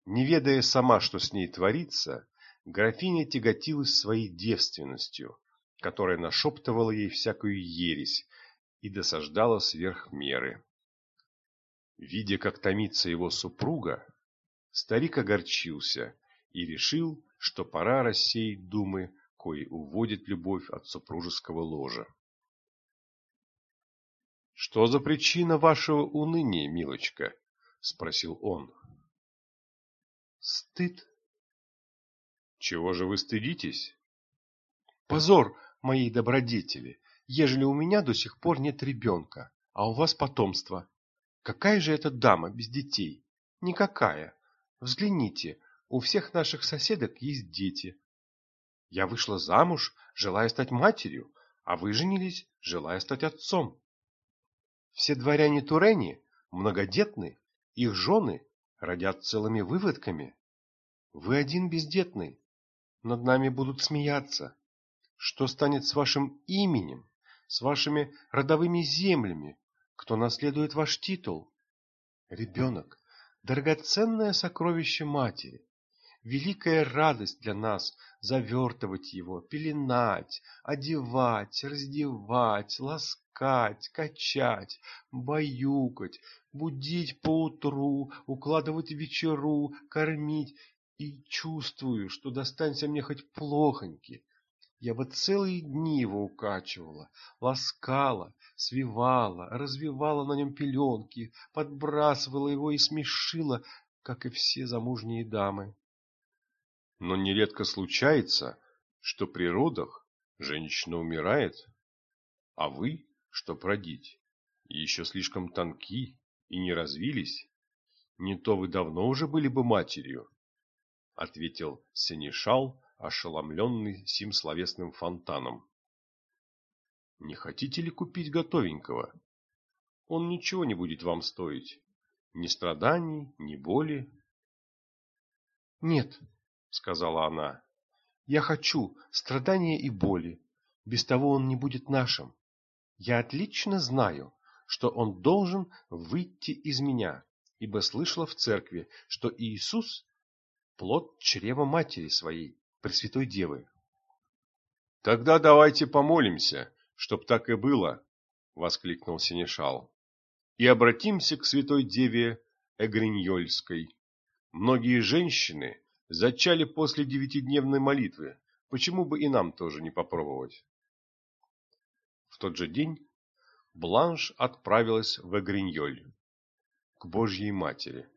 Не ведая сама, что с ней творится, графиня тяготилась своей девственностью, которая нашептывала ей всякую ересь и досаждала сверх меры. Видя, как томится его супруга, старик огорчился и решил, что пора рассеять думы, кои уводит любовь от супружеского ложа. — Что за причина вашего уныния, милочка? — спросил он. — Стыд. — Чего же вы стыдитесь? — Позор моей добродетели, ежели у меня до сих пор нет ребенка, а у вас потомство. Какая же это дама без детей? Никакая. Взгляните, у всех наших соседок есть дети. Я вышла замуж, желая стать матерью, а вы женились, желая стать отцом. Все дворяне Турени многодетны, их жены родят целыми выводками. Вы один бездетный. Над нами будут смеяться. Что станет с вашим именем, с вашими родовыми землями? Кто наследует ваш титул? Ребенок – драгоценное сокровище матери. Великая радость для нас завертывать его, пеленать, одевать, раздевать, ласкать, качать, баюкать, будить поутру, укладывать в вечеру, кормить. И чувствую, что достанься мне хоть плохоньки. Я бы целые дни его укачивала, ласкала, свивала, развивала на нем пеленки, подбрасывала его и смешила, как и все замужние дамы. Но нередко случается, что при родах женщина умирает, а вы, что родить, еще слишком тонки и не развились, не то вы давно уже были бы матерью, — ответил Сенешал, ошеломленный сим словесным фонтаном. — Не хотите ли купить готовенького? Он ничего не будет вам стоить, ни страданий, ни боли. — Нет, — сказала она. «Я хочу страдания и боли. Без того он не будет нашим. Я отлично знаю, что он должен выйти из меня, ибо слышала в церкви, что Иисус – плод чрева матери своей, Пресвятой Девы». «Тогда давайте помолимся, чтоб так и было», – воскликнул Синешал. «И обратимся к Святой Деве Эгриньольской. Многие женщины – Зачали после девятидневной молитвы. Почему бы и нам тоже не попробовать? В тот же день Бланш отправилась в Эгриньоль, к Божьей Матери.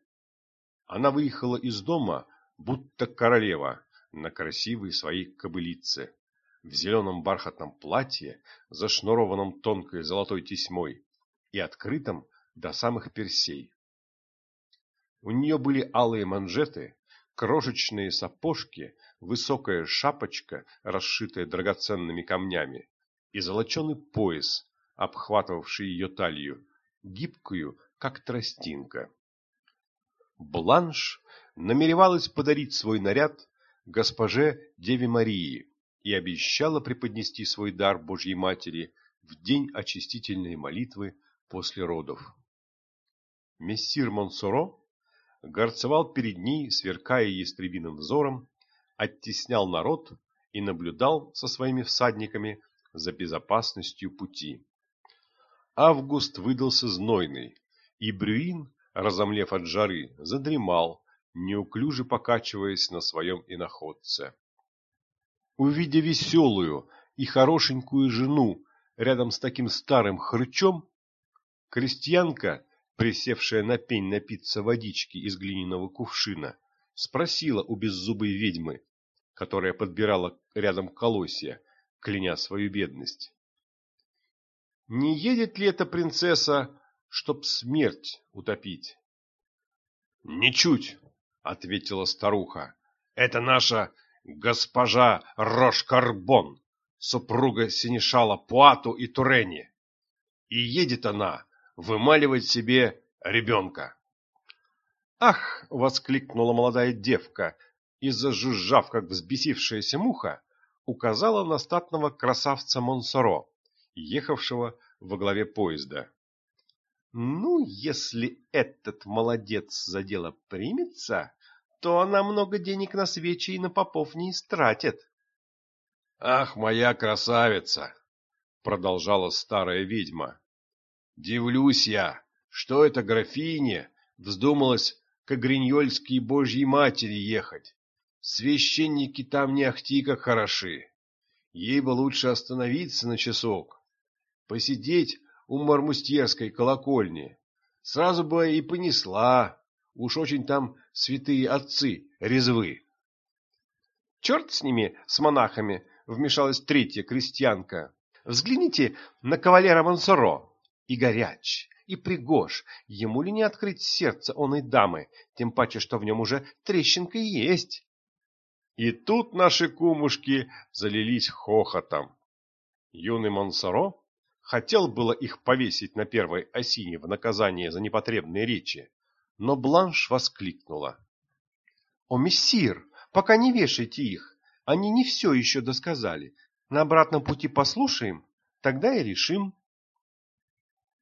Она выехала из дома, будто королева, на красивой своей кобылице, в зеленом бархатном платье, зашнурованном тонкой золотой тесьмой и открытом до самых персей. У нее были алые манжеты, крошечные сапожки, высокая шапочка, расшитая драгоценными камнями, и золоченый пояс, обхватывавший ее талию, гибкую, как тростинка. Бланш намеревалась подарить свой наряд госпоже Деве Марии и обещала преподнести свой дар Божьей Матери в день очистительной молитвы после родов. Мессир Монсоро горцевал перед ней, сверкая ястребиным взором, оттеснял народ и наблюдал со своими всадниками за безопасностью пути. Август выдался знойный, и Брюин, разомлев от жары, задремал, неуклюже покачиваясь на своем иноходце. Увидя веселую и хорошенькую жену рядом с таким старым хрычом, крестьянка присевшая на пень напиться водички из глиняного кувшина, спросила у беззубой ведьмы, которая подбирала рядом колосья, кляня свою бедность. «Не едет ли эта принцесса, чтоб смерть утопить?» «Ничуть!» — ответила старуха. — Это наша госпожа Рошкарбон, супруга синешала Пуату и Турени. И едет она вымаливать себе ребенка. «Ах!» — воскликнула молодая девка и, зажужжав, как взбесившаяся муха, указала на статного красавца Монсоро, ехавшего во главе поезда. «Ну, если этот молодец за дело примется, то она много денег на свечи и на попов не истратит». «Ах, моя красавица!» — продолжала старая ведьма. «Дивлюсь я, что эта графиня вздумалась к Гриньольской Божьей Матери ехать. Священники там не ахти как хороши. Ей бы лучше остановиться на часок, посидеть у мармустьерской колокольни. Сразу бы и понесла. Уж очень там святые отцы резвы. Черт с ними, с монахами, вмешалась третья крестьянка. Взгляните на кавалера Монсоро. И горяч, и пригож. Ему ли не открыть сердце оной дамы, тем паче, что в нем уже трещинка есть. И тут наши кумушки залились хохотом. Юный Монсоро хотел было их повесить на первой осине в наказание за непотребные речи, но Бланш воскликнула. — О, мессир, пока не вешайте их, они не все еще досказали. На обратном пути послушаем, тогда и решим.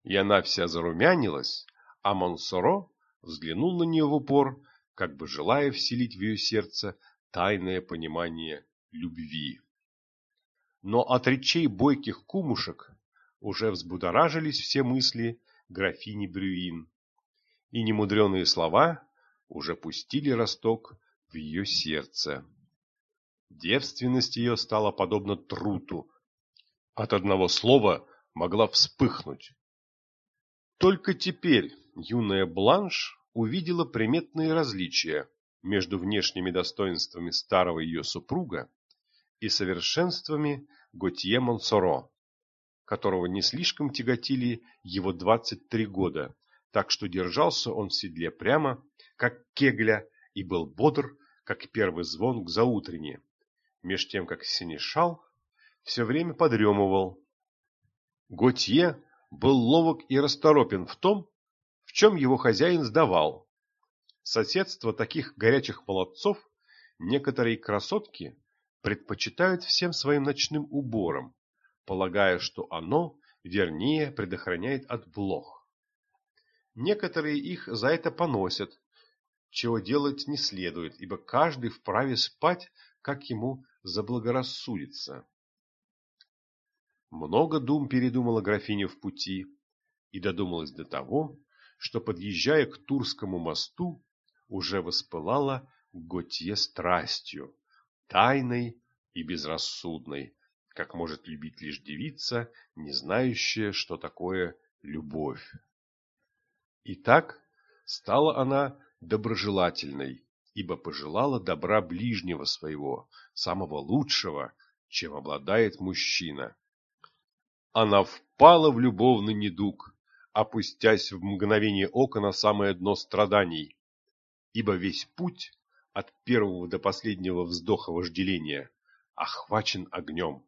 И она вся зарумянилась, а Монсоро взглянул на нее в упор, как бы желая вселить в ее сердце тайное понимание любви. Но от речей бойких кумушек уже взбудоражились все мысли графини Брюин, и немудреные слова уже пустили росток в ее сердце. Девственность ее стала подобна труту. От одного слова могла вспыхнуть. Только теперь юная Бланш увидела приметные различия между внешними достоинствами старого ее супруга и совершенствами Готье Монсоро, которого не слишком тяготили его 23 года, так что держался он в седле прямо, как кегля, и был бодр, как первый звон к заутренне, меж тем как синешал все время подремывал. Готье был ловок и расторопен в том, в чем его хозяин сдавал. Соседство таких горячих молодцов некоторые красотки предпочитают всем своим ночным уборам, полагая, что оно вернее предохраняет от блох. Некоторые их за это поносят, чего делать не следует, ибо каждый вправе спать, как ему заблагорассудится. Много дум передумала графиня в пути и додумалась до того, что, подъезжая к Турскому мосту, уже воспылала Готье страстью, тайной и безрассудной, как может любить лишь девица, не знающая, что такое любовь. И так стала она доброжелательной, ибо пожелала добра ближнего своего, самого лучшего, чем обладает мужчина. Она впала в любовный недуг, опустясь в мгновение ока на самое дно страданий, ибо весь путь от первого до последнего вздоха вожделения охвачен огнем.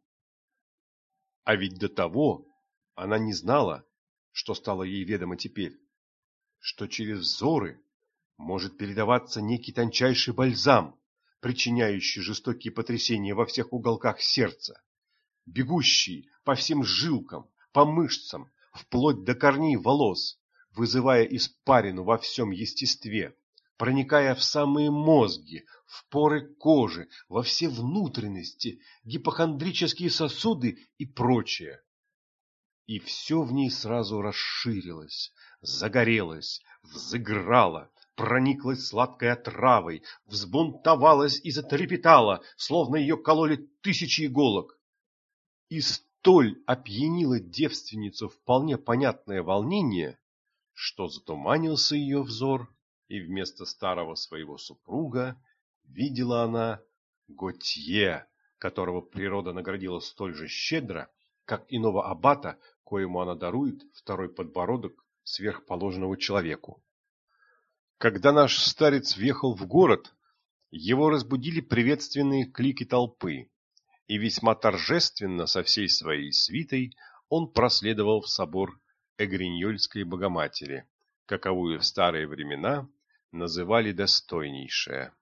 А ведь до того она не знала, что стало ей ведомо теперь, что через взоры может передаваться некий тончайший бальзам, причиняющий жестокие потрясения во всех уголках сердца, бегущий по всем жилкам, по мышцам, вплоть до корней волос, вызывая испарину во всем естестве, проникая в самые мозги, в поры кожи, во все внутренности, гипохондрические сосуды и прочее. И все в ней сразу расширилось, загорелось, взыграло, прониклась сладкой отравой, взбунтовалась и затрепетала, словно ее кололи тысячи иголок. И столь опьянило девственницу вполне понятное волнение, что затуманился ее взор, и вместо старого своего супруга видела она Готье, которого природа наградила столь же щедро, как иного аббата, коему она дарует второй подбородок сверхположенного человеку. Когда наш старец въехал в город, его разбудили приветственные клики толпы, и весьма торжественно со всей своей свитой он проследовал в собор Эгриньольской Богоматери, каковую в старые времена называли достойнейшая.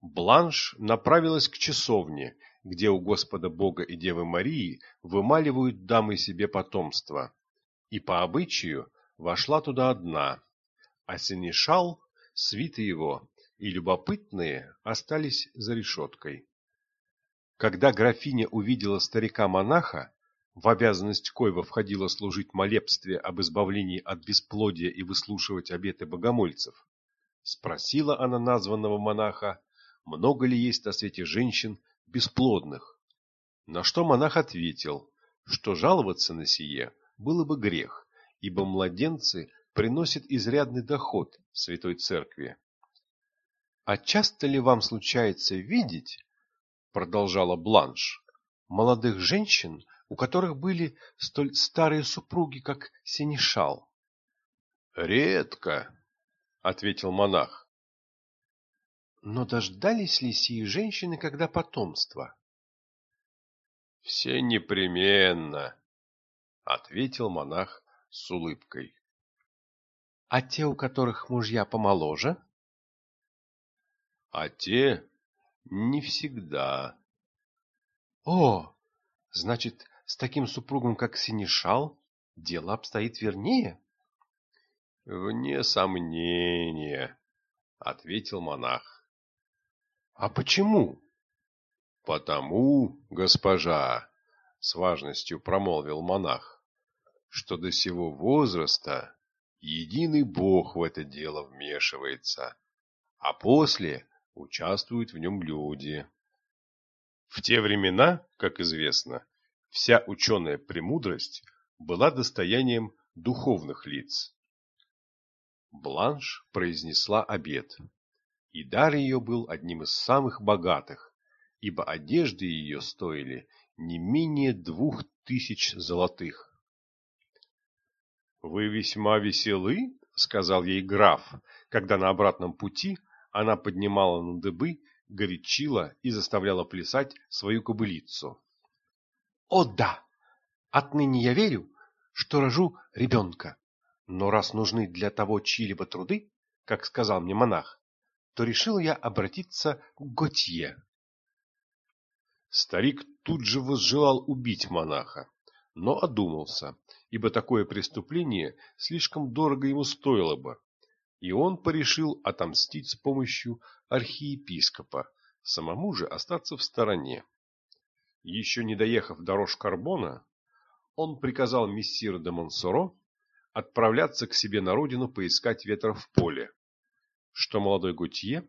Бланш направилась к часовне, где у Господа Бога и Девы Марии вымаливают дамы себе потомство, и по обычаю вошла туда одна, а синешал, свиты его и любопытные остались за решеткой. Когда графиня увидела старика-монаха, в обязанность коего входило служить молебстве об избавлении от бесплодия и выслушивать обеты богомольцев, спросила она названного монаха, много ли есть на свете женщин бесплодных. На что монах ответил, что жаловаться на сие было бы грех, ибо младенцы приносят изрядный доход Святой Церкви. «А часто ли вам случается видеть, — продолжала Бланш, — молодых женщин, у которых были столь старые супруги, как Сенешал?» «Редко», — ответил монах. Но дождались ли сии женщины когда потомства? — Все непременно, — ответил монах с улыбкой. — А те, у которых мужья помоложе? — А те не всегда. — О, значит, с таким супругом, как Синишал, дело обстоит вернее? — Вне сомнения, — ответил монах. А почему? Потому, госпожа, с важностью промолвил монах, что до сего возраста единый Бог в это дело вмешивается, а после участвуют в нем люди. В те времена, как известно, вся ученая премудрость была достоянием духовных лиц. Бланш произнесла обет и дар ее был одним из самых богатых, ибо одежды ее стоили не менее двух тысяч золотых. «Вы весьма веселы», — сказал ей граф, когда на обратном пути она поднимала на дыбы, горячила и заставляла плясать свою кобылицу. «О да! Отныне я верю, что рожу ребенка. Но раз нужны для того чьи-либо труды, как сказал мне монах, то решил я обратиться к Готье. Старик тут же возжелал убить монаха, но одумался, ибо такое преступление слишком дорого ему стоило бы, и он порешил отомстить с помощью архиепископа, самому же остаться в стороне. Еще не доехав до Рош-Карбона, он приказал мессиру де Монсоро отправляться к себе на родину поискать ветра в поле, что молодой Готье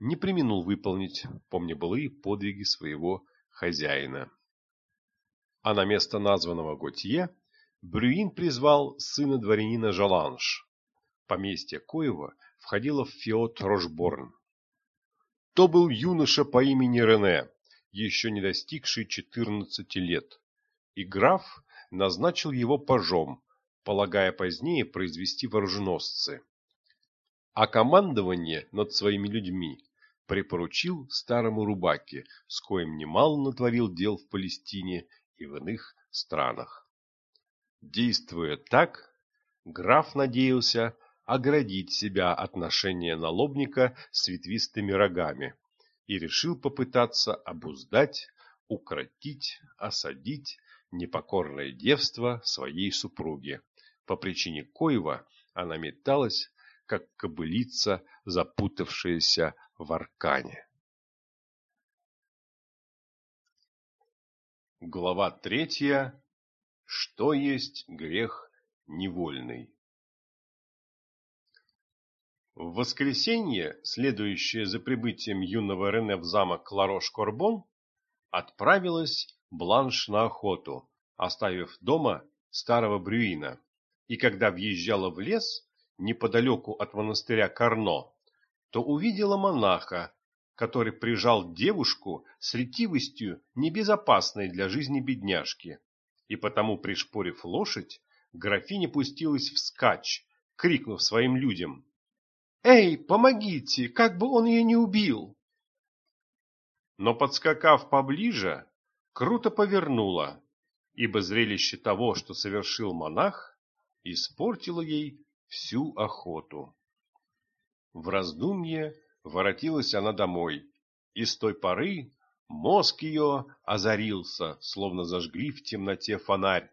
не преминул выполнить, помня былые подвиги своего хозяина. А на место названного Готье Брюин призвал сына дворянина Жаланш, поместье коего входило в феод Рошборн. То был юноша по имени Рене, еще не достигший четырнадцати лет, и граф назначил его пажом, полагая позднее произвести вооруженосцы а командование над своими людьми припоручил старому Рубаке, с коим немало натворил дел в Палестине и в иных странах. Действуя так, граф надеялся оградить себя от ношения налобника с ветвистыми рогами и решил попытаться обуздать, укротить, осадить непокорное девство своей супруги, по причине коего она металась как кобылица, запутавшаяся в аркане. Глава третья. Что есть грех невольный? В воскресенье, следующее за прибытием юного Рене в замок Ларош-Корбон, отправилась Бланш на охоту, оставив дома старого Брюина, и когда въезжала в лес, неподалеку от монастыря Карно, то увидела монаха, который прижал девушку с ретивостью небезопасной для жизни бедняжки, и потому, пришпорив лошадь, графиня пустилась вскачь, крикнув своим людям Эй, помогите, как бы он ее не убил!» Но, подскакав поближе, круто повернула, ибо зрелище того, что совершил монах, испортило ей всю охоту. В раздумье воротилась она домой, и с той поры мозг ее озарился, словно зажгли в темноте фонарь,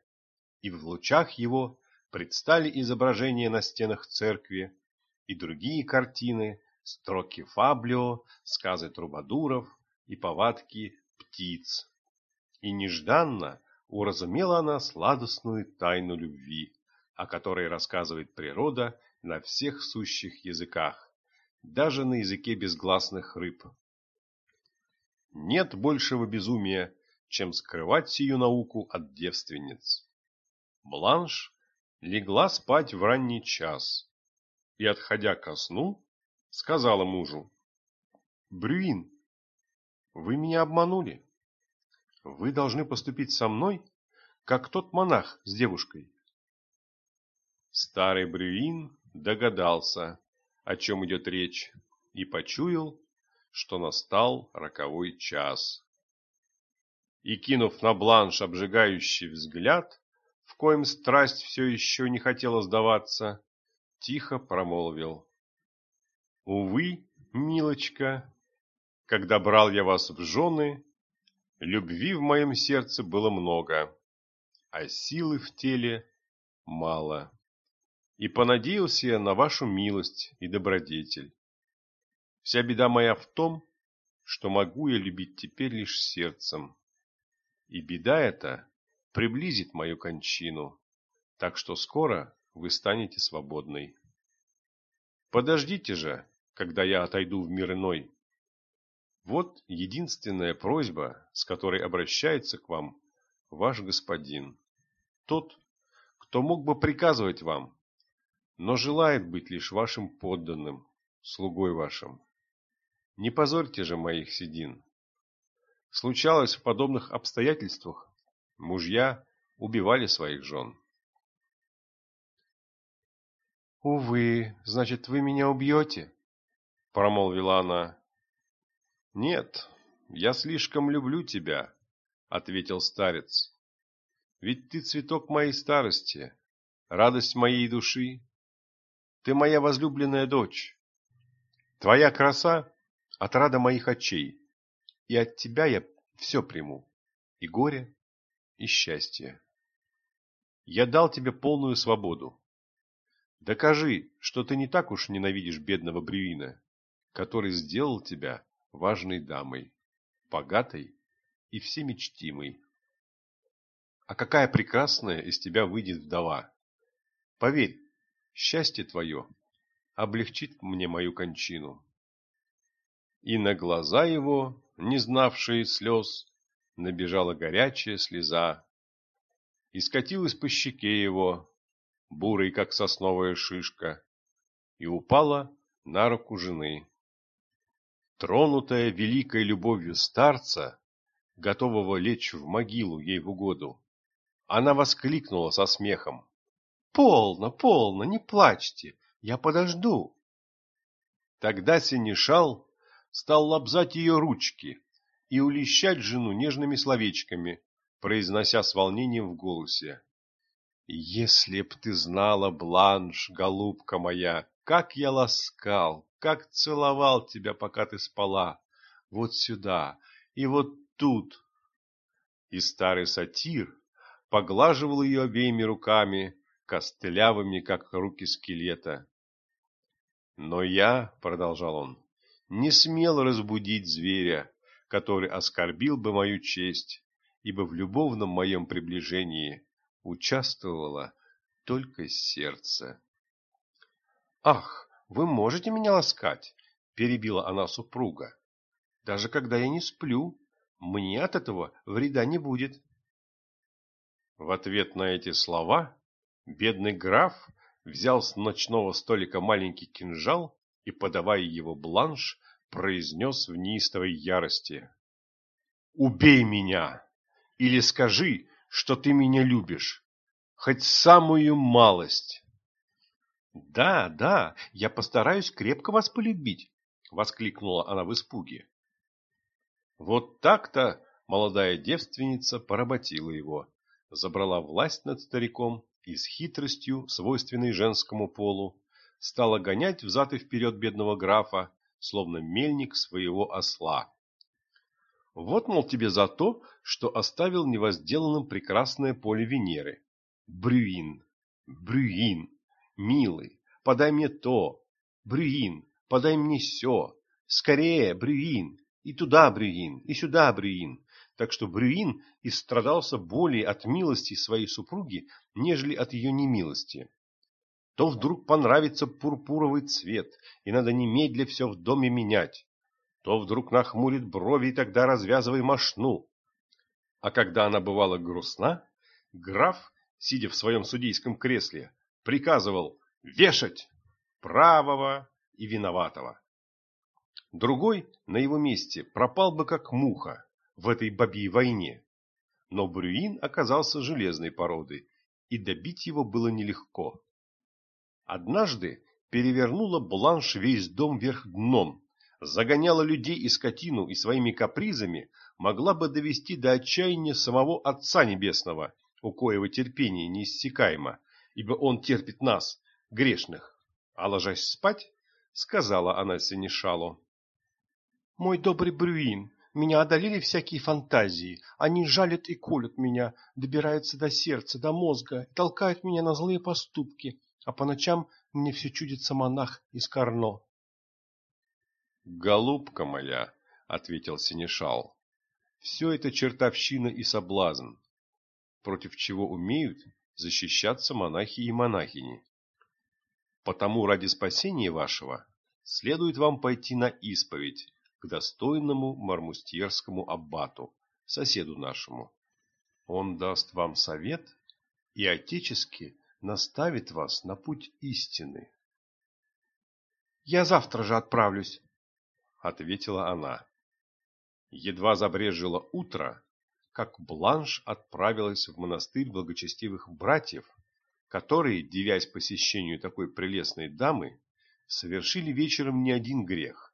и в лучах его предстали изображения на стенах церкви и другие картины, строки фаблио, сказы трубадуров и повадки птиц. И нежданно уразумела она сладостную тайну любви, о которой рассказывает природа на всех сущих языках, даже на языке безгласных рыб. Нет большего безумия, чем скрывать сию науку от девственниц. Бланш легла спать в ранний час и, отходя ко сну, сказала мужу, «Брюин, вы меня обманули. Вы должны поступить со мной, как тот монах с девушкой. Старый Брюин догадался, о чем идет речь, и почуял, что настал роковой час. И, кинув на бланш обжигающий взгляд, в коем страсть все еще не хотела сдаваться, тихо промолвил. «Увы, милочка, когда брал я вас в жены, любви в моем сердце было много, а силы в теле мало. И понадеялся я на вашу милость и добродетель. Вся беда моя в том, что могу я любить теперь лишь сердцем. И беда эта приблизит мою кончину, так что скоро вы станете свободной. Подождите же, когда я отойду в мир иной, вот единственная просьба, с которой обращается к вам ваш господин. Тот, кто мог бы приказывать вам, но желает быть лишь вашим подданным, слугой вашим. Не позорьте же моих седин. Случалось в подобных обстоятельствах, мужья убивали своих жен. «Увы, значит, вы меня убьете?» — промолвила она. «Нет, я слишком люблю тебя», — ответил старец. «Ведь ты цветок моей старости, радость моей души. Ты моя возлюбленная дочь. Твоя краса — отрада моих очей, и от тебя я все приму, и горе, и счастье. Я дал тебе полную свободу. Докажи, что ты не так уж ненавидишь бедного Брюина, который сделал тебя важной дамой, богатой и всемечтимой. А какая прекрасная из тебя выйдет вдова! Поверь, счастье твое облегчит мне мою кончину. И на глаза его, не знавшие слез, набежала горячая слеза, и скатилась по щеке его, бурой, как сосновая шишка, и упала на руку жены. Тронутая великой любовью старца, готового лечь в могилу ей в угоду, она воскликнула со смехом. «Полно, полно, не плачьте, я подожду!» Тогда Синишал стал лобзать ее ручки и улещать жену нежными словечками, произнося с волнением в голосе. «Если б ты знала, Бланш, голубка моя, как я ласкал, как целовал тебя, пока ты спала. Вот сюда и вот тут. И старый сатир поглаживал ее обеими руками, костлявыми, как руки скелета. Но я, — продолжал он, — не смел разбудить зверя, который оскорбил бы мою честь, ибо в любовном моем приближении участвовало только сердце. Ах, вы можете меня ласкать, перебила она супруга. Даже когда я не сплю, мне от этого вреда не будет. В ответ на эти слова бедный граф взял с ночного столика маленький кинжал и, подавая его бланш, произнес в неистовой ярости. «Убей меня! Или скажи, что ты меня любишь, хоть самую малость!» Да, да, я постараюсь крепко вас полюбить, воскликнула она в испуге. Вот так-то молодая девственница поработила его, забрала власть над стариком и с хитростью, свойственной женскому полу, стала гонять взад и вперед бедного графа, словно мельник своего осла. Вот, мол, тебе за то, что оставил невозделанным прекрасное поле Венеры. Брюин, Брюин, милый, подай мне то. Брюин, подай мне сё. Скорее, Брюин, и туда, Брюин, и сюда, Брюин. Так что Брюин истрадался более от милости своей супруги, нежели от ее немилости. То вдруг понравится пурпуровый цвет, и надо немедля все в доме менять то вдруг нахмурит брови и тогда развязывай мошну. А когда она бывала грустна, граф, сидя в своем судейском кресле, приказывал вешать правого и виноватого. Другой на его месте пропал бы как муха в этой бабьей войне. Но Брюин оказался железной породы, и добить его было нелегко. Однажды перевернула Бланш весь дом вверх дном, загоняла людей и скотину и своими капризами могла бы довести до отчаяния самого Отца Небесного, у коего терпение неиссякаемо, ибо Он терпит нас, грешных. А ложась спать, сказала она Сенешалу. «Мой добрый Брюин, меня одолели всякие фантазии. Они жалят и колют меня, добираются до сердца, до мозга, толкают меня на злые поступки, а по ночам мне все чудится монах из Карно. «Голубка моя», — ответил Синешал, — «все это чертовщина и соблазн, против чего умеют защищаться монахи и монахини. Потому ради спасения вашего следует вам пойти на исповедь к достойному мармустьерскому аббату, соседу нашему. Он даст вам совет и отечески наставит вас на путь истины. «Я завтра же отправлюсь», — ответила она. Едва забрежило утро, как Бланш отправилась в монастырь благочестивых братьев, которые, девясь посещению такой прелестной дамы, совершили вечером не один грех,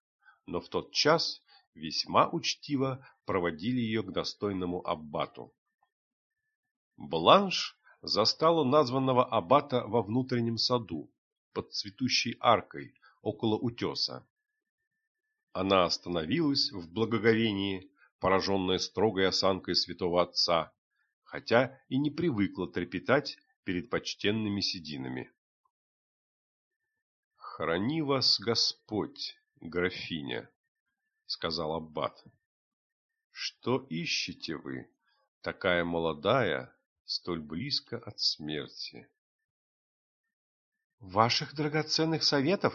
но в тот час весьма учтиво проводили ее к достойному аббату. Бланш застала названного аббата во внутреннем саду, под цветущей аркой, около утеса. Она остановилась в благоговении, пораженная строгой осанкой святого отца, хотя и не привыкла трепетать перед почтенными сединами. «Храни вас Господь, графиня», — сказал Аббат. «Что ищете вы, такая молодая, столь близко от смерти?» «Ваших драгоценных советов?»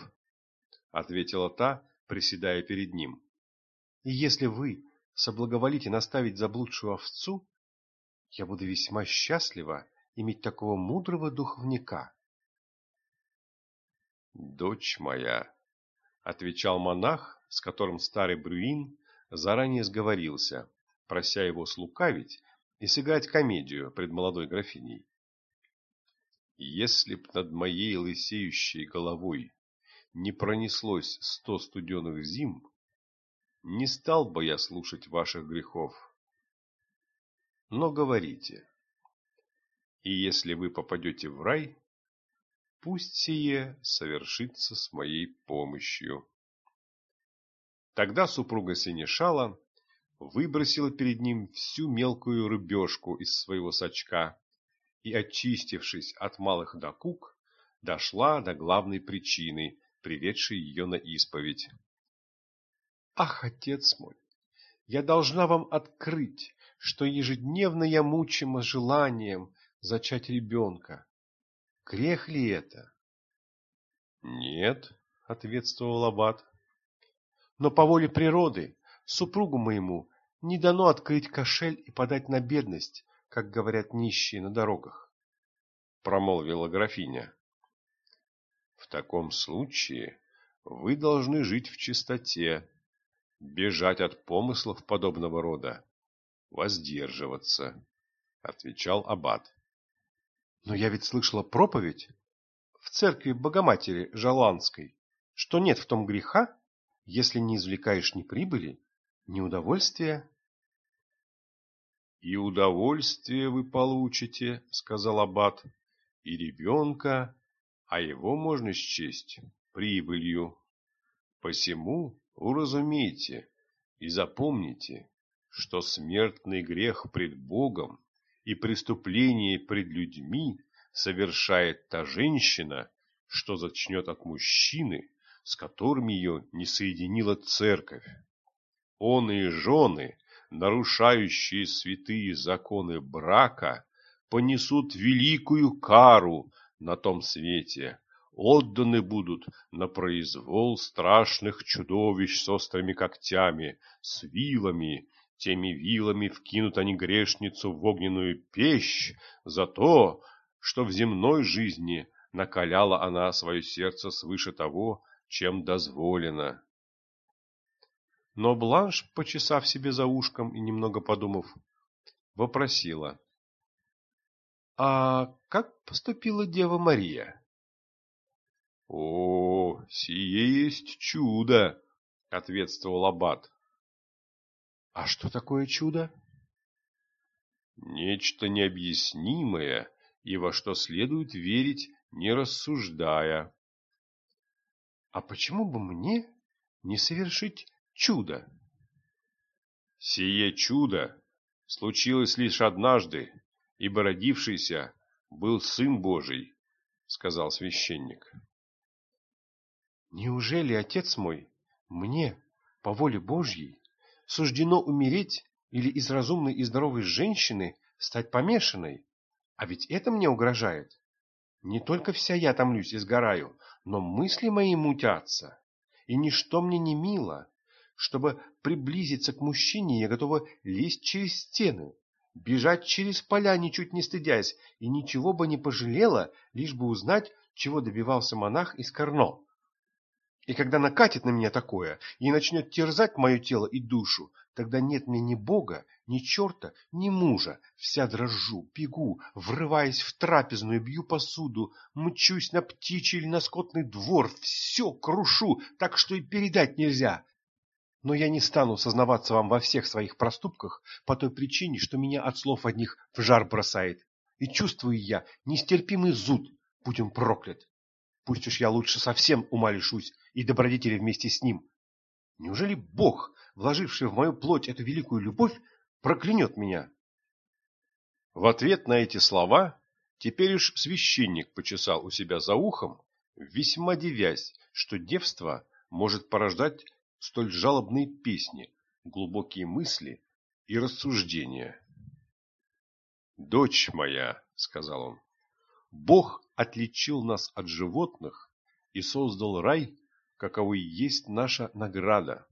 — ответила та, приседая перед ним. И если вы соблаговолите наставить заблудшую овцу, я буду весьма счастлива иметь такого мудрого духовника. «Дочь моя», — отвечал монах, с которым старый Брюин заранее сговорился, прося его слукавить и сыграть комедию пред молодой графиней. «Если б над моей лысеющей головой не пронеслось сто студеных зим, не стал бы я слушать ваших грехов. Но говорите, и если вы попадете в рай, пусть сие совершится с моей помощью. Тогда супруга Синешала выбросила перед ним всю мелкую рыбешку из своего сачка и, очистившись от малых докук, дошла до главной причины, приведший ее на исповедь. «Ах, отец мой, я должна вам открыть, что ежедневно я мучима желанием зачать ребенка. Грех ли это?» «Нет», — ответствовал Аббат. «Но по воле природы супругу моему не дано открыть кошель и подать на бедность, как говорят нищие на дорогах», — промолвила графиня. В таком случае вы должны жить в чистоте, бежать от помыслов подобного рода, воздерживаться, — отвечал аббат. — Но я ведь слышала проповедь. в церкви Богоматери Жаланской, что нет в том греха, если не извлекаешь ни прибыли, ни удовольствия. — И удовольствие вы получите, — сказал аббат, — и ребенка, а его можно счесть прибылью. Посему уразумейте и запомните, что смертный грех пред Богом и преступление пред людьми совершает та женщина, что зачнет от мужчины, с которым ее не соединила церковь. Он и жены, нарушающие святые законы брака, понесут великую кару на том свете, отданы будут на произвол страшных чудовищ с острыми когтями, с вилами, теми вилами вкинут они грешницу в огненную печь за то, что в земной жизни накаляла она свое сердце свыше того, чем дозволено. Но Бланш, почесав себе за ушком и немного подумав, вопросила. — А как поступила Дева Мария? — О, сие есть чудо! — ответствовал Аббат. — А что такое чудо? — Нечто необъяснимое и во что следует верить, не рассуждая. — А почему бы мне не совершить чудо? — Сие чудо случилось лишь однажды, ибо родившийся был Сын Божий, — сказал священник. — Неужели, отец мой, мне, по воле Божьей, суждено умереть или из разумной и здоровой женщины стать помешанной? А ведь это мне угрожает. Не только вся я томлюсь и сгораю, но мысли мои мутятся. И ничто мне не мило. Чтобы приблизиться к мужчине, я готова лезть через стены, бежать через поля, ничуть не стыдясь, и ничего бы не пожалела, лишь бы узнать, чего добивался монах из Карно. И когда накатит на меня такое и начнет терзать мое тело и душу, тогда нет мне ни Бога, ни черта, ни мужа. Вся дрожу, бегу, врываясь в трапезную, бью посуду, мчусь на птичий или на скотный двор, все крушу, так что и передать нельзя. Но я не стану сознаваться вам во всех своих проступках по той причине, что меня от слов одних в жар бросает. И чувствую я нестерпимый зуд, будь он проклят. Пусть уж я лучше совсем ума лишусь и добродетели вместе с ним. Неужели Бог, вложивший в мою плоть эту великую любовь, проклянет меня? В ответ на эти слова теперь уж священник почесал у себя за ухом, весьма девясь, что девство может порождать столь жалобные песни, глубокие мысли и рассуждения. «Дочь моя», — сказал он, — «Бог отличил нас от животных и создал рай, каковой есть наша награда.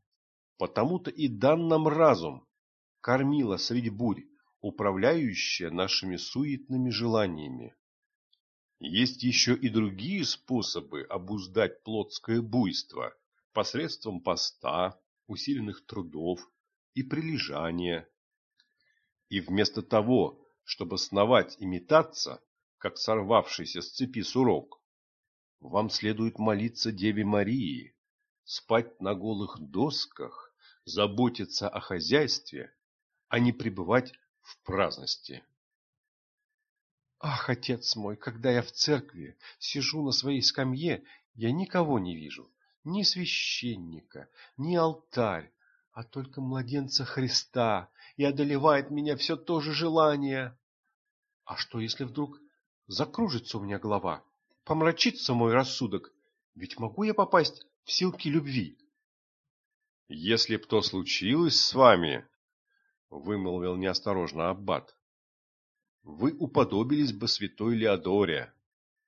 Потому-то и дан нам разум, кормила средь бурь, управляющая нашими суетными желаниями. Есть еще и другие способы обуздать плотское буйство посредством поста, усиленных трудов и прилежания. И вместо того, чтобы сновать и метаться, как сорвавшийся с цепи сурок. Вам следует молиться Деве Марии, спать на голых досках, заботиться о хозяйстве, а не пребывать в праздности. Ах, отец мой, когда я в церкви сижу на своей скамье, я никого не вижу, ни священника, ни алтарь, а только младенца Христа, и одолевает меня все то же желание. А что, если вдруг закружится у меня голова, помрачится мой рассудок, ведь могу я попасть в силки любви. — Если б то случилось с вами, — вымолвил неосторожно Аббат, — вы уподобились бы святой Леодоре,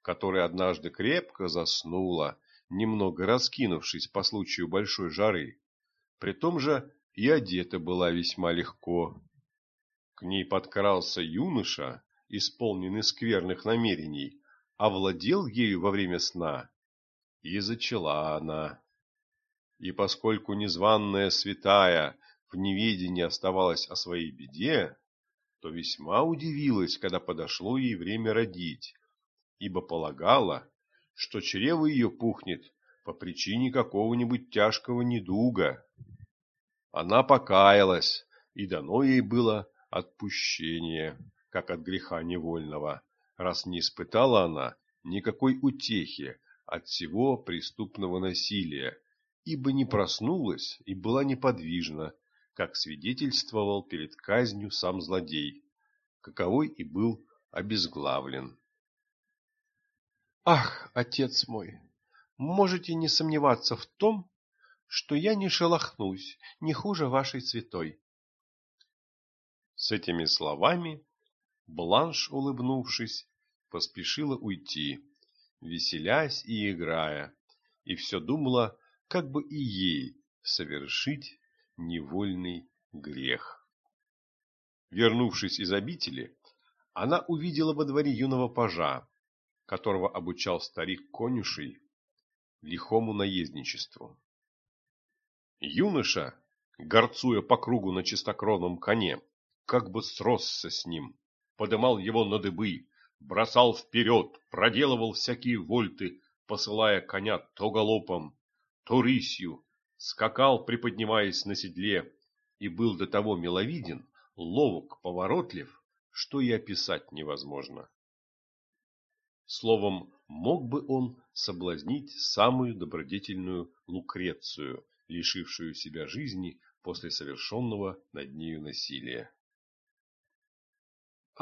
которая однажды крепко заснула, немного раскинувшись по случаю большой жары. При том же и одета была весьма легко. К ней подкрался юноша, исполненный скверных намерений, овладел ею во время сна, и зачала она. И поскольку незваная святая в неведении оставалась о своей беде, то весьма удивилась, когда подошло ей время родить, ибо полагала, что чрево ее пухнет по причине какого-нибудь тяжкого недуга. Она покаялась, и дано ей было отпущение, как от греха невольного, раз не испытала она никакой утехи от всего преступного насилия, ибо не проснулась и была неподвижна, как свидетельствовал перед казнью сам злодей, каковой и был обезглавлен. Ах, отец мой, можете не сомневаться в том, что я не шелохнусь, не хуже вашей святой. С этими словами Бланш, улыбнувшись, поспешила уйти, веселясь и играя, и все думала, как бы и ей совершить невольный грех. Вернувшись из обители, она увидела во дворе юного пажа, которого обучал старик конюшей лихому наездничеству. Юноша, горцуя по кругу на чистокровном коне, как бы сросся с ним, подымал его на дыбы, бросал вперед, проделывал всякие вольты, посылая коня то галопом, то рысью, скакал, приподнимаясь на седле, и был до того миловиден, ловок, поворотлив, что и описать невозможно. Словом, мог бы он соблазнить самую добродетельную Лукрецию, лишившую себя жизни после совершенного над нею насилия.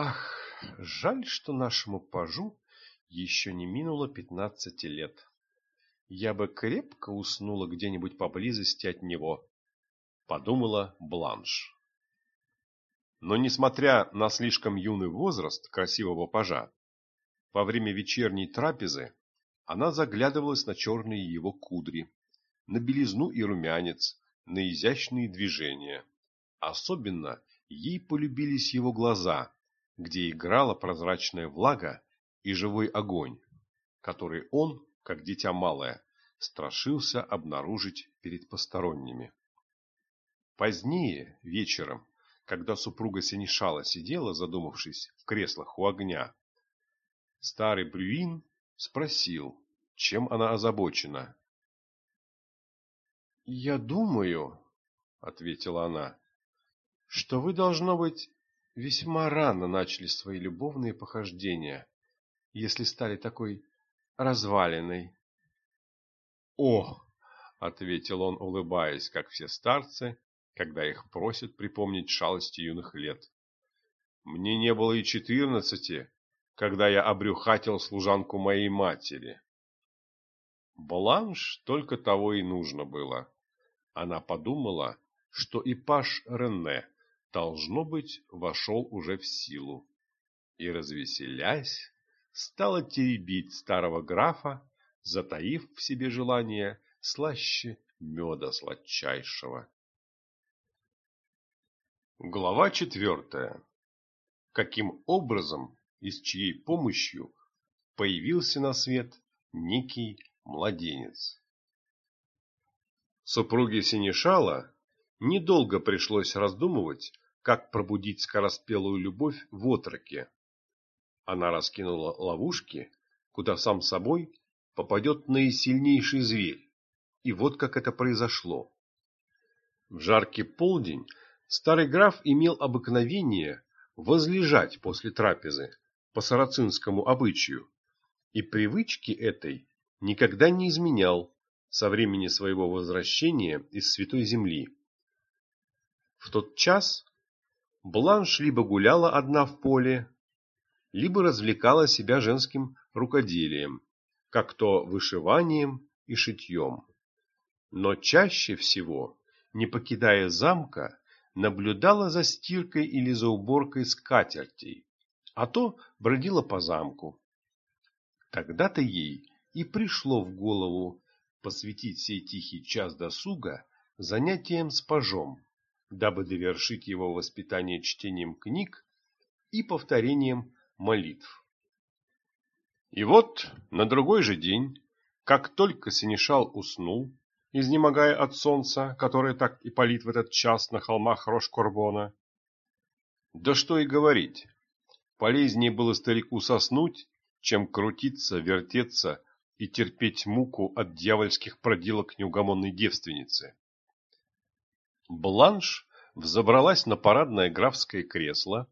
Ах, жаль, что нашему пажу еще не минуло пятнадцати лет. Я бы крепко уснула где-нибудь поблизости от него, подумала Бланш. Но, несмотря на слишком юный возраст красивого пажа, во время вечерней трапезы она заглядывалась на черные его кудри, на белизну и румянец, на изящные движения. Особенно ей полюбились его глаза, где играла прозрачная влага и живой огонь, который он, как дитя малое, страшился обнаружить перед посторонними. Позднее, вечером, когда супруга Синишала сидела, задумавшись, в креслах у огня, старый Брюин спросил, чем она озабочена. «Я думаю, — ответила она, — что вы, должно быть, весьма рано начали свои любовные похождения, если стали такой разваленной. «О!» — ответил он, улыбаясь, как все старцы, когда их просят припомнить шалости юных лет. «Мне не было и четырнадцати, когда я обрюхатил служанку моей матери». Бланш только того и нужно было. Она подумала, что и Паш Рене, должно быть, вошел уже в силу. И, развеселясь, стала теребить старого графа, затаив в себе желание слаще меда сладчайшего. Глава четвертая. Каким образом и с чьей помощью появился на свет некий младенец? Супруге Синешала недолго пришлось раздумывать, как пробудить скороспелую любовь в отроке. Она раскинула ловушки, куда сам собой попадет наисильнейший зверь. И вот как это произошло. В жаркий полдень старый граф имел обыкновение возлежать после трапезы по сарацинскому обычаю, и привычки этой никогда не изменял, со времени своего возвращения из Святой Земли. В тот час Бланш либо гуляла одна в поле, либо развлекала себя женским рукоделием, как то вышиванием и шитьем. Но чаще всего, не покидая замка, наблюдала за стиркой или за уборкой скатертей, а то бродила по замку. Тогда-то ей и пришло в голову посвятить сей тихий час досуга занятиям с пажом, дабы довершить его воспитание чтением книг и повторением молитв. И вот на другой же день, как только Синишал уснул, изнемогая от солнца, которое так и палит в этот час на холмах Рош-Корбона, да что и говорить, полезнее было старику соснуть, чем крутиться, вертеться и терпеть муку от дьявольских проделок неугомонной девственницы. Бланш взобралась на парадное графское кресло,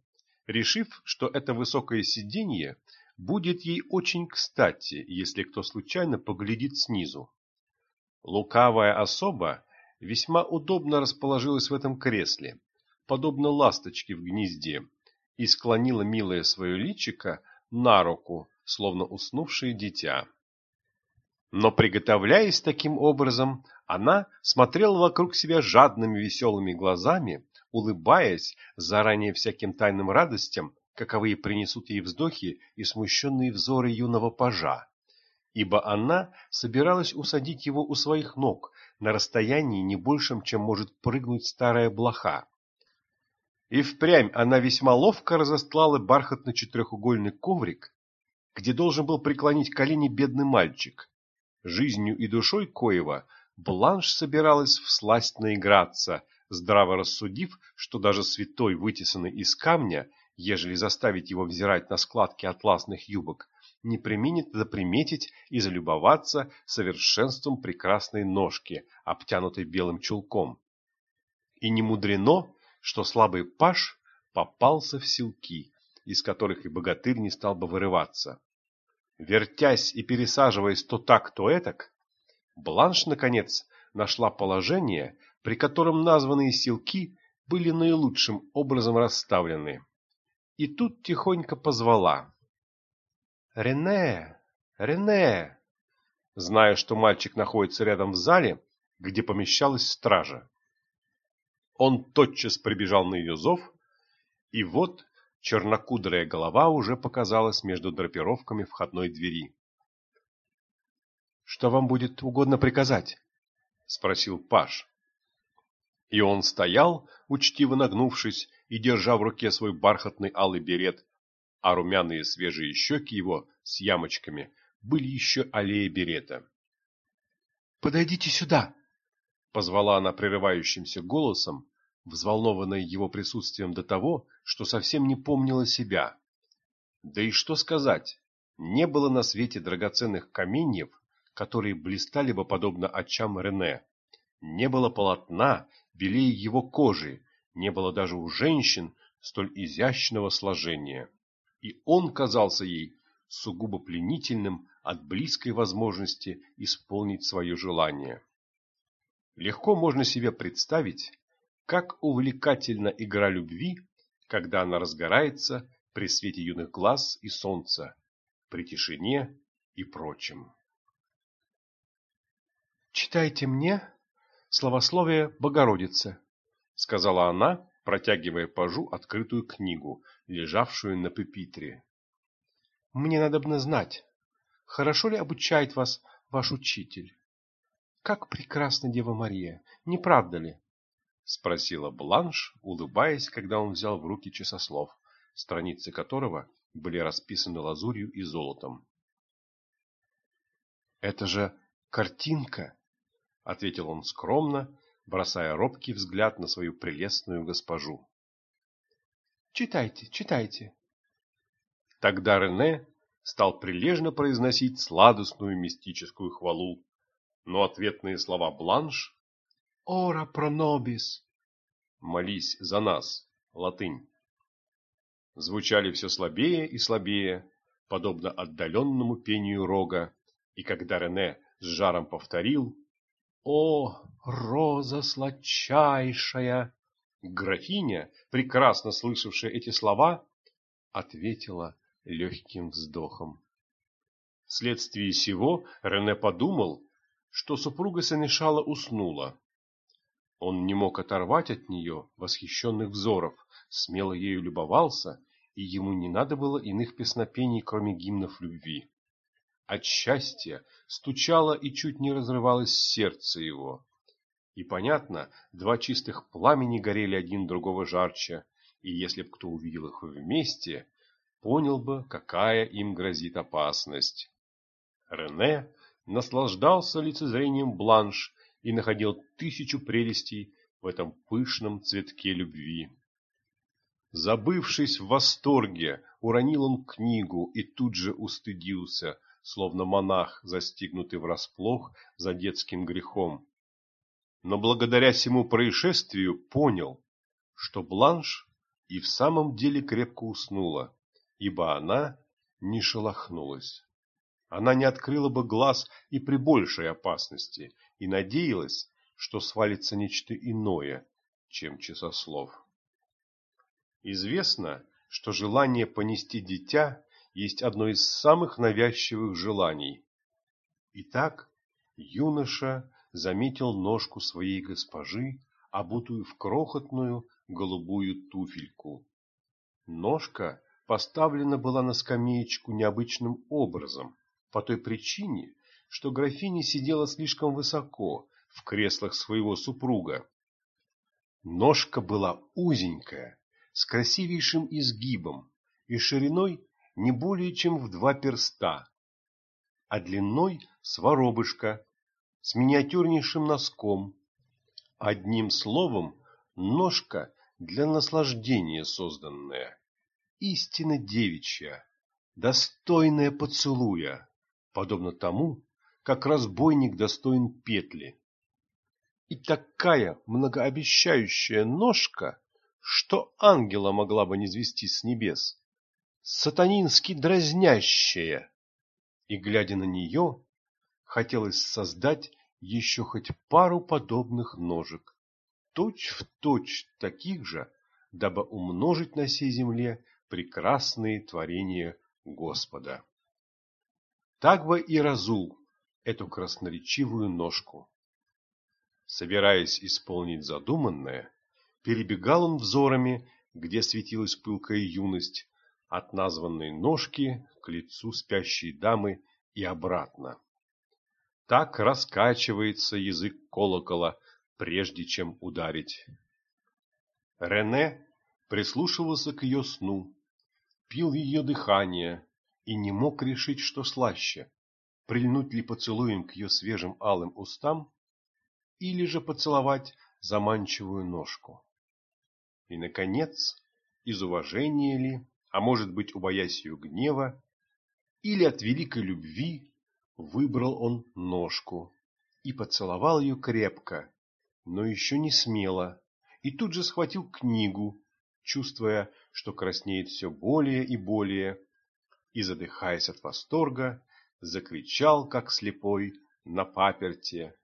решив, что это высокое сиденье будет ей очень кстати, если кто случайно поглядит снизу. Лукавая особа весьма удобно расположилась в этом кресле, подобно ласточке в гнезде, и склонила милое свое личико на руку, словно уснувшее дитя. Но, приготовляясь таким образом, она смотрела вокруг себя жадными веселыми глазами, улыбаясь заранее всяким тайным радостям, каковые принесут ей вздохи и смущенные взоры юного пажа, ибо она собиралась усадить его у своих ног на расстоянии не большем, чем может прыгнуть старая блоха. И впрямь она весьма ловко разостлала бархатный четырехугольный коврик, где должен был преклонить колени бедный мальчик. Жизнью и душой коего Бланш собиралась всласть наиграться, здраво рассудив, что даже святой, вытесанный из камня, ежели заставить его взирать на складки атласных юбок, не применит заприметить и залюбоваться совершенством прекрасной ножки, обтянутой белым чулком. И не мудрено, что слабый паш попался в силки, из которых и богатырь не стал бы вырываться. Вертясь и пересаживаясь то так, то этак, Бланш, наконец, нашла положение, при котором названные силки были наилучшим образом расставлены и тут тихонько позвала. «Рене! Рене!» зная, что мальчик находится рядом в зале, где помещалась стража. Он тотчас прибежал на ее зов, и вот чернокудрая голова уже показалась между драпировками входной двери. «Что вам будет угодно приказать?» — спросил Паш. И он стоял, учтиво нагнувшись и держа в руке свой бархатный алый берет, а румяные свежие щеки его с ямочками были еще аллея берета. «Подойдите сюда!» — позвала она прерывающимся голосом, взволнованная его присутствием до того, что совсем не помнила себя. Да и что сказать, не было на свете драгоценных каменьев, которые блистали бы подобно очам Рене. Не было полотна, белее его кожи, не было даже у женщин столь изящного сложения. И он казался ей сугубо пленительным от близкой возможности исполнить свое желание. Легко можно себе представить, как увлекательна игра любви, когда она разгорается при свете юных глаз и солнца, при тишине и прочем. «Читайте мне словословие Богородицы», — сказала она, протягивая пажу открытую книгу, лежавшую на пепитре. «Мне надобно знать, хорошо ли обучает вас ваш учитель? Как прекрасна Дева Мария, не правда ли?» — спросила Бланш, улыбаясь, когда он взял в руки часослов, страницы которого были расписаны лазурью и золотом. «Это же картинка!» — ответил он скромно, бросая робкий взгляд на свою прелестную госпожу. «Читайте, читайте!» Тогда Рене стал прилежно произносить сладостную мистическую хвалу, но ответные слова Бланш «Ора про нобис» «Молись за нас» латынь звучали все слабее и слабее, подобно отдаленному пению рога, и когда Рене с жаром повторил «О, роза сладчайшая!» Графиня, прекрасно слышавшая эти слова, ответила легким вздохом. Вследствие сего Рене подумал, что супруга Сенешала уснула. Он не мог оторвать от нее восхищенных взоров, смело ею любовался, и ему не надо было иных песнопений, кроме гимнов любви. От счастья стучало и чуть не разрывалось сердце его. И понятно, два чистых пламени горели один другого жарче, и если б кто увидел их вместе, понял бы, какая им грозит опасность. Рене наслаждался лицезрением бланш и находил тысячу прелестей в этом пышном цветке любви. Забывшись в восторге, уронил он книгу и тут же устыдился, словно монах, застигнутый врасплох за детским грехом. Но благодаря всему происшествию понял, что Бланш и в самом деле крепко уснула, ибо она не шелохнулась. Она не открыла бы глаз и при большей опасности, и надеялась, что свалится нечто иное, чем часослов. Известно, что желание понести дитя есть одно из самых навязчивых желаний. Итак, юноша заметил ножку своей госпожи, обутую в крохотную голубую туфельку. Ножка поставлена была на скамеечку необычным образом, по той причине, что графиня сидела слишком высоко в креслах своего супруга. Ножка была узенькая, с красивейшим изгибом и шириной не более чем в два перста, а длиной с воробышка, с миниатюрнейшим носком. Одним словом, ножка для наслаждения созданная, истинно девичья, достойная поцелуя, подобно тому, как разбойник достоин петли. И такая многообещающая ножка, что ангела могла бы низвести с небес сатанински дразнящая, и, глядя на нее, хотелось создать еще хоть пару подобных ножек, точь-в-точь точь таких же, дабы умножить на сей земле прекрасные творения Господа. Так бы и разул эту красноречивую ножку. Собираясь исполнить задуманное, перебегал он взорами, где светилась пылкая юность, от названной ножки к лицу спящей дамы и обратно. Так раскачивается язык колокола, прежде чем ударить. Рене прислушивался к ее сну, пил ее дыхание и не мог решить, что слаще — прильнуть ли поцелуем к ее свежим алым устам или же поцеловать заманчивую ножку. И, наконец, из уважения ли, а может быть, убоясь ее гнева, или от великой любви, выбрал он ножку и поцеловал ее крепко, но еще не смело, и тут же схватил книгу, чувствуя, что краснеет все более и более, и, задыхаясь от восторга, закричал, как слепой, на паперте.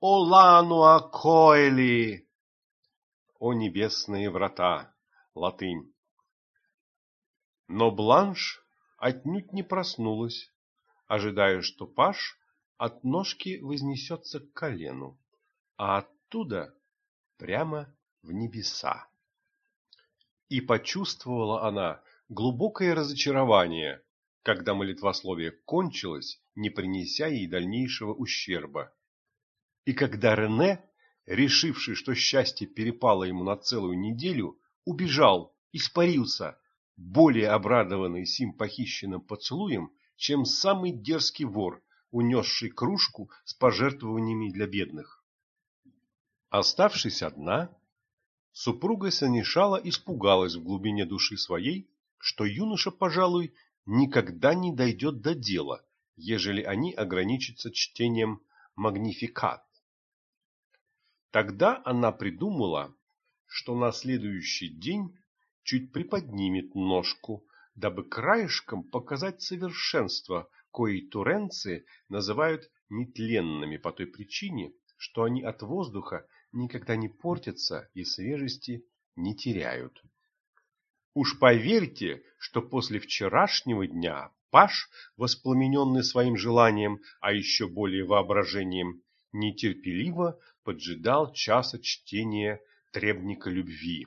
«О лануа койли!» «О небесные врата!» Латынь. Но Бланш отнюдь не проснулась, ожидая, что паш от ножки вознесется к колену, а оттуда прямо в небеса. И почувствовала она глубокое разочарование, когда молитвословие кончилось, не принеся ей дальнейшего ущерба. И когда Рене, решивший, что счастье перепало ему на целую неделю, убежал, испарился, более обрадованный сим похищенным поцелуем, чем самый дерзкий вор, унесший кружку с пожертвованиями для бедных. Оставшись одна, супруга Санишала испугалась в глубине души своей, что юноша, пожалуй, никогда не дойдет до дела, ежели они ограничатся чтением «Магнификат». Тогда она придумала, что на следующий день чуть приподнимет ножку, дабы краешком показать совершенство, кои туренцы называют нетленными по той причине, что они от воздуха никогда не портятся и свежести не теряют. Уж поверьте, что после вчерашнего дня Паш, воспламененный своим желанием, а еще более воображением, нетерпеливо поджидал часа чтения требника любви.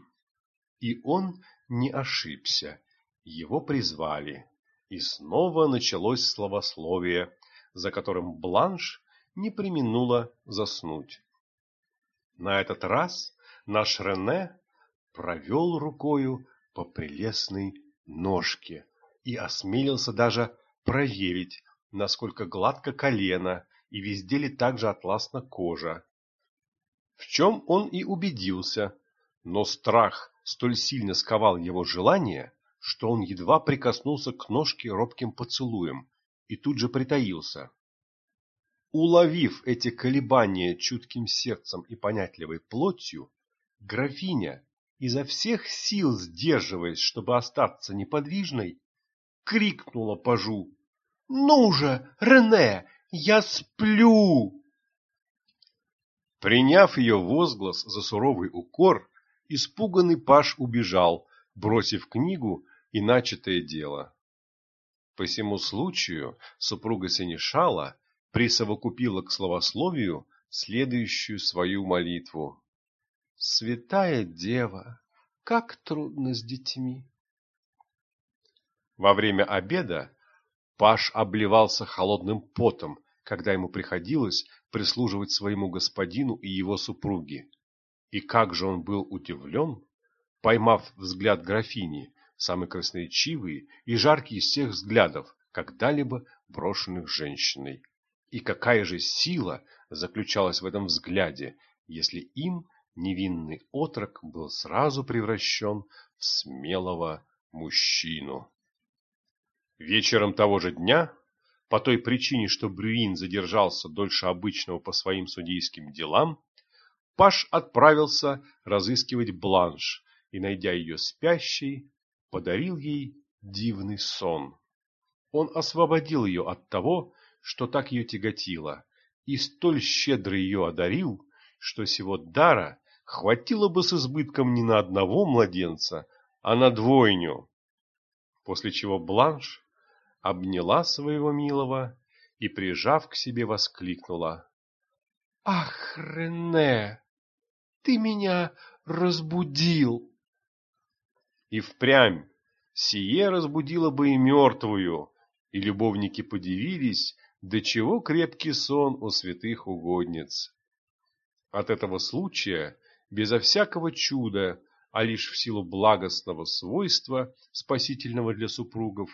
И он не ошибся. Его призвали. И снова началось словословие, за которым Бланш не применула заснуть. На этот раз наш Рене провел рукою по прелестной ножке и осмелился даже проверить, насколько гладко колено и везде ли также атласна кожа. В чем он и убедился, но страх столь сильно сковал его желание, что он едва прикоснулся к ножке робким поцелуем и тут же притаился. Уловив эти колебания чутким сердцем и понятливой плотью, графиня, изо всех сил сдерживаясь, чтобы остаться неподвижной, крикнула пажу. — Ну же, Рене, я сплю! Приняв ее возглас за суровый укор, испуганный паж убежал, бросив книгу и начатое дело. По всему случаю супруга Сенешала присовокупила к словословию следующую свою молитву. «Святая Дева, как трудно с детьми!» Во время обеда Паш обливался холодным потом, когда ему приходилось прислуживать своему господину и его супруге. И как же он был удивлен, поймав взгляд графини, самый красноречивый и жаркий из всех взглядов, когда-либо брошенных женщиной. И какая же сила заключалась в этом взгляде, если им невинный отрок был сразу превращен в смелого мужчину. Вечером того же дня, по той причине, что Брюин задержался дольше обычного по своим судейским делам, Паш отправился разыскивать Бланш и, найдя ее спящей, подарил ей дивный сон. Он освободил ее от того, что так ее тяготило, и столь щедро ее одарил, что сего дара хватило бы с избытком не на одного младенца, а на двойню. После чего Бланш обняла своего милого и, прижав к себе, воскликнула. — Ах, Рене, ты меня разбудил! И впрямь сие разбудило бы и мертвую, и любовники подивились, до чего крепкий сон у святых угодниц. От этого случая, безо всякого чуда, а лишь в силу благостного свойства, спасительного для супругов,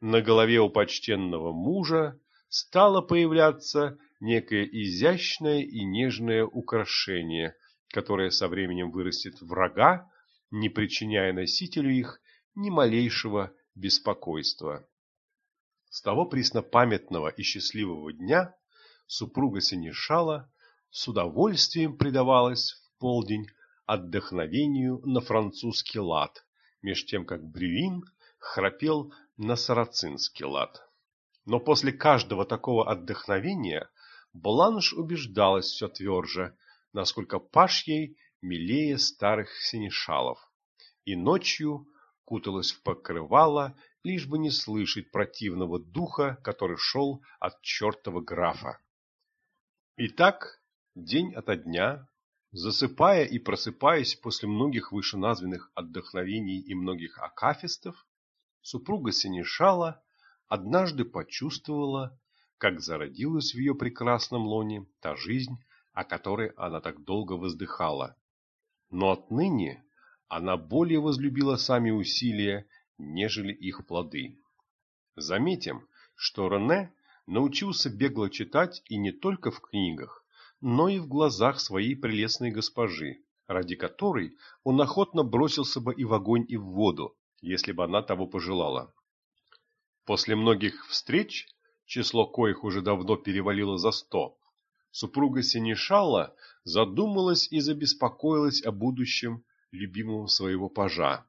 на голове у почтенного мужа стало появляться некое изящное и нежное украшение, которое со временем вырастет врага, не причиняя носителю их ни малейшего беспокойства. С того преснопамятного и счастливого дня супруга Синишала с удовольствием предавалась полдень отдохновению на французский лад, меж тем как Брюин храпел на сарацинский лад. Но после каждого такого отдохновения Бланш убеждалась все тверже, насколько паш ей милее старых синешалов, и ночью куталась в покрывало лишь бы не слышать противного духа, который шел от чертова графа. И так, день ото дня, засыпая и просыпаясь после многих вышеназванных отдохновений и многих акафистов, супруга Синишала однажды почувствовала, как зародилась в ее прекрасном лоне та жизнь, о которой она так долго воздыхала. Но отныне она более возлюбила сами усилия нежели их плоды. Заметим, что Рене научился бегло читать и не только в книгах, но и в глазах своей прелестной госпожи, ради которой он охотно бросился бы и в огонь, и в воду, если бы она того пожелала. После многих встреч, число коих уже давно перевалило за сто, супруга Синишала задумалась и забеспокоилась о будущем любимого своего пажа.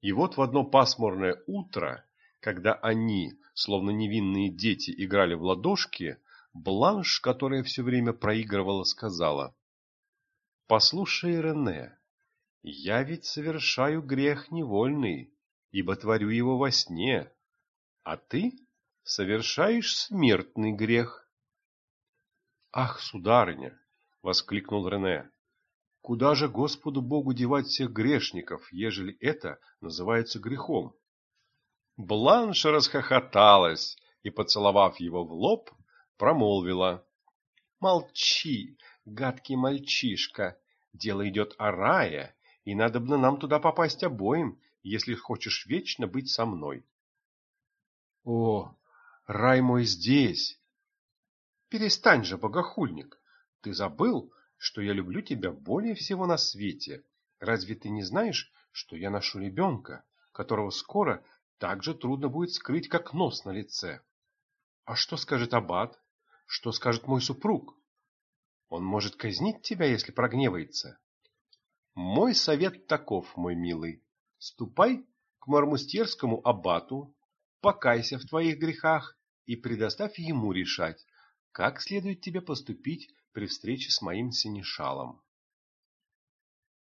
И вот в одно пасмурное утро, когда они, словно невинные дети, играли в ладошки, Бланш, которая все время проигрывала, сказала, «Послушай, Рене, я ведь совершаю грех невольный, ибо творю его во сне, а ты совершаешь смертный грех». «Ах, сударыня!» — воскликнул Рене. Куда же Господу Богу девать всех грешников, ежели это называется грехом? Бланша расхохоталась и, поцеловав его в лоб, промолвила. Молчи, гадкий мальчишка, дело идет о рае, и надобно нам туда попасть обоим, если хочешь вечно быть со мной. О, рай мой здесь! Перестань же, богохульник, ты забыл, что я люблю тебя более всего на свете. Разве ты не знаешь, что я ношу ребенка, которого скоро так же трудно будет скрыть, как нос на лице? А что скажет аббат? Что скажет мой супруг? Он может казнить тебя, если прогневается. Мой совет таков, мой милый. Ступай к мармустерскому аббату, покайся в твоих грехах и предоставь ему решать, как следует тебе поступить при встрече с моим синешалом.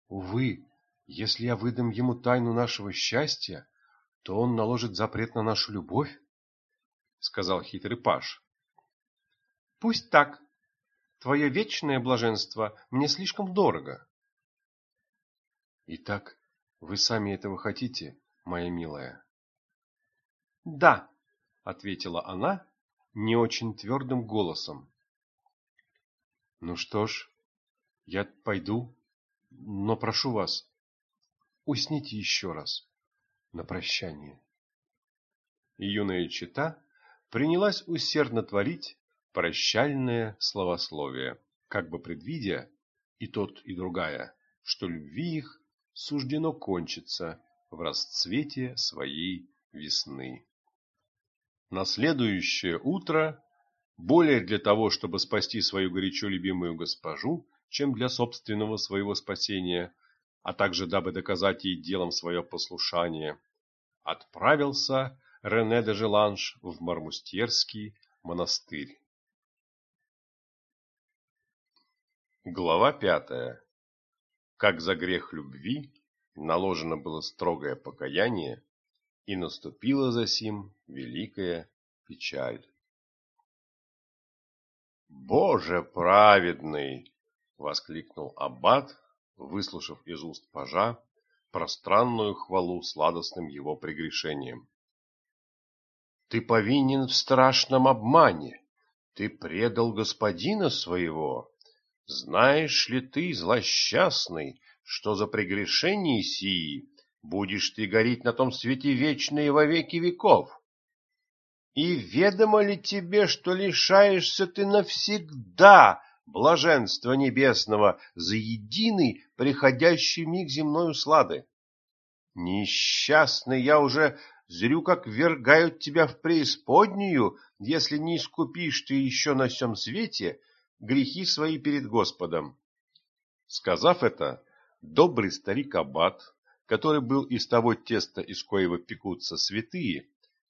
Увы, если я выдам ему тайну нашего счастья, то он наложит запрет на нашу любовь, — сказал хитрый паж. — Пусть так. Твое вечное блаженство мне слишком дорого. — Итак, вы сами этого хотите, моя милая? — Да, — ответила она не очень твердым голосом. — Ну что ж, я пойду, но прошу вас, усните еще раз на прощание. И юная чита принялась усердно творить прощальное словословие, как бы предвидя и тот, и другая, что любви их суждено кончиться в расцвете своей весны. На следующее утро, более для того, чтобы спасти свою горячо любимую госпожу, чем для собственного своего спасения, а также дабы доказать ей делом свое послушание, отправился Рене де Желанж в Мармустьерский монастырь. Глава пятая. Как за грех любви наложено было строгое покаяние, и наступила за сим великая печаль. «Боже праведный!» — воскликнул аббат, выслушав из уст пажа пространную хвалу сладостным его прегрешением. «Ты повинен в страшном обмане, ты предал господина своего. Знаешь ли ты, злосчастный, что за прегрешение сии будешь ты гореть на том свете вечно и во веки веков. И ведомо ли тебе, что лишаешься ты навсегда блаженства небесного за единый приходящий миг земной услады? Несчастный я уже зрю, как вергают тебя в преисподнюю, если не искупишь ты еще на всем свете грехи свои перед Господом. Сказав это, добрый старик Аббат который был из того теста, из коего пекутся святые,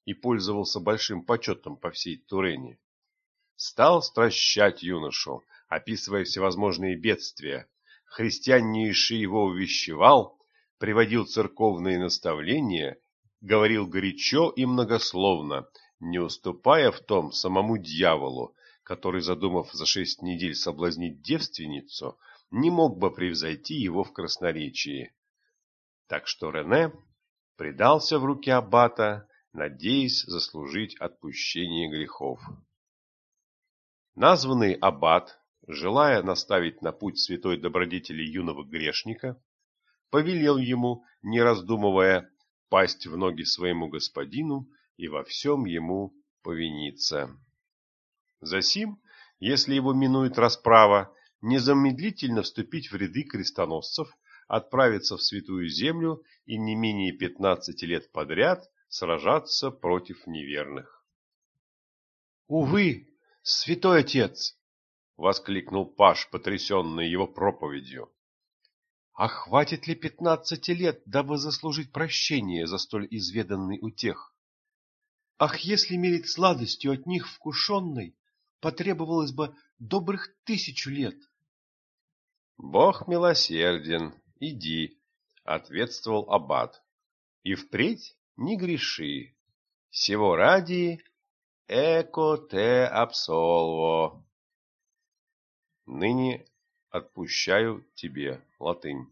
и пользовался большим почетом по всей Турене, стал стращать юношу, описывая всевозможные бедствия. Христианнейший его увещевал, приводил церковные наставления, говорил горячо и многословно, не уступая в том самому дьяволу, который, задумав за шесть недель соблазнить девственницу, не мог бы превзойти его в красноречии. Так что Рене предался в руки аббата, надеясь заслужить отпущение грехов. Названный аббат, желая наставить на путь святой добродетели юного грешника, повелел ему, не раздумывая, пасть в ноги своему господину и во всем ему повиниться. Засим, если его минует расправа, незамедлительно вступить в ряды крестоносцев отправиться в Святую Землю и не менее пятнадцати лет подряд сражаться против неверных. «Увы, святой отец!» — воскликнул Паш, потрясенный его проповедью. «А хватит ли пятнадцати лет, дабы заслужить прощение за столь изведанный утех? Ах, если мерить сладостью от них вкушенной, потребовалось бы добрых тысячу лет!» «Бог милосерден иди, — ответствовал аббат, — и впредь не греши. Всего ради эко те абсолво. Ныне отпущаю тебе, латынь.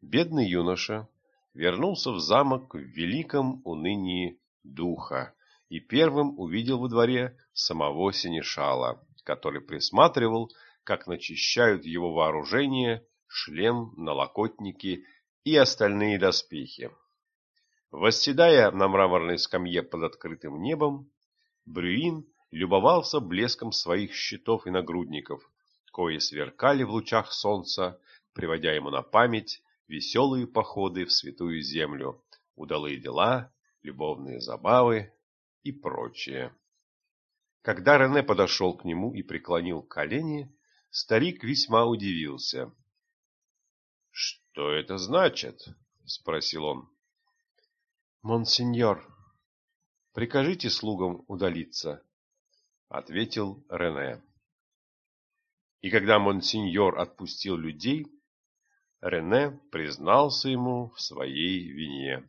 Бедный юноша вернулся в замок в великом унынии духа и первым увидел во дворе самого Синешала, который присматривал как начищают его вооружение, шлем, налокотники и остальные доспехи. Восседая на мраморной скамье под открытым небом, Брюин любовался блеском своих щитов и нагрудников, кои сверкали в лучах солнца, приводя ему на память веселые походы в святую землю, удалые дела, любовные забавы и прочее. Когда Рене подошел к нему и преклонил колени, старик весьма удивился. — Что это значит? — спросил он. — Монсеньор, прикажите слугам удалиться, — ответил Рене. И когда монсеньор отпустил людей, Рене признался ему в своей вине.